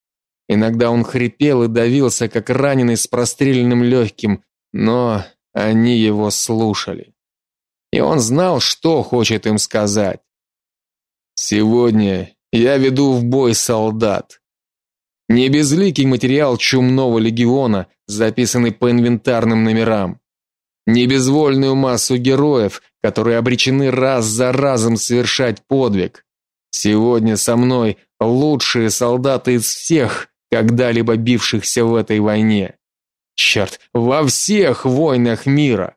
Иногда он хрипел и давился, как раненый с простреленным легким, но они его слушали. И он знал, что хочет им сказать. Сегодня я веду в бой солдат. Не безликий материал чумного легиона, записанный по инвентарным номерам. Не безвольную массу героев, которые обречены раз за разом совершать подвиг. Сегодня со мной лучшие солдаты из всех, когда-либо бившихся в этой войне. черт, во всех войнах мира.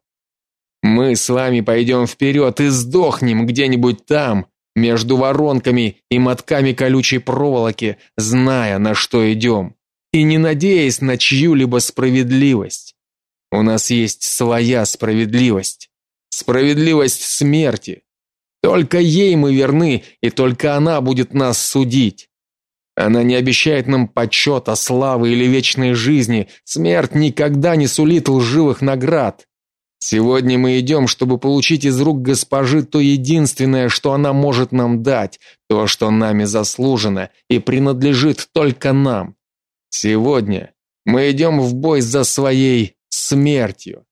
Мы с вами пойдем вперед и сдохнем где-нибудь там, между воронками и мотками колючей проволоки, зная, на что идем, и не надеясь на чью-либо справедливость. У нас есть своя справедливость. Справедливость смерти. Только ей мы верны, и только она будет нас судить. Она не обещает нам почета, славы или вечной жизни. Смерть никогда не сулит лживых наград. Сегодня мы идем, чтобы получить из рук госпожи то единственное, что она может нам дать, то, что нами заслужено и принадлежит только нам. Сегодня мы идем в бой за своей смертью.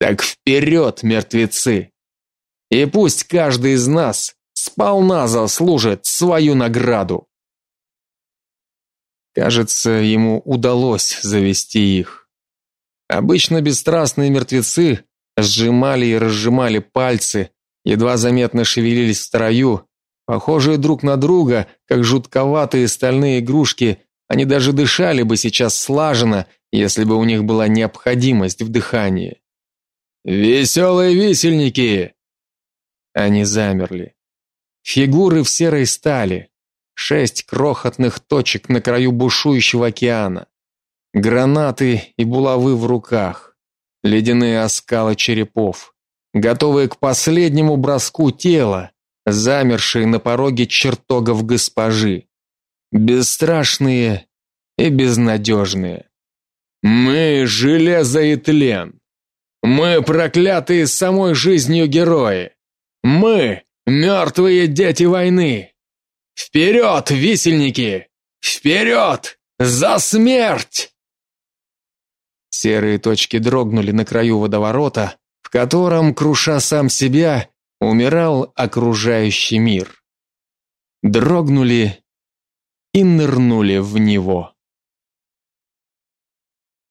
Так вперед, мертвецы! И пусть каждый из нас сполна заслужит свою награду. Кажется, ему удалось завести их. Обычно бесстрастные мертвецы сжимали и разжимали пальцы, едва заметно шевелились в строю, похожие друг на друга, как жутковатые стальные игрушки, они даже дышали бы сейчас слаженно, если бы у них была необходимость в дыхании. «Веселые висельники!» Они замерли. Фигуры в серой стали, шесть крохотных точек на краю бушующего океана. Гранаты и булавы в руках, ледяные оскалы черепов, готовые к последнему броску тела, замершие на пороге чертогов госпожи. Бесстрашные и безнадежные. Мы железо и тлен. Мы проклятые самой жизнью герои. Мы мертвые дети войны. Вперед, висельники! Вперед! За смерть! Серые точки дрогнули на краю водоворота, в котором, круша сам себя, умирал окружающий мир. Дрогнули и нырнули в него.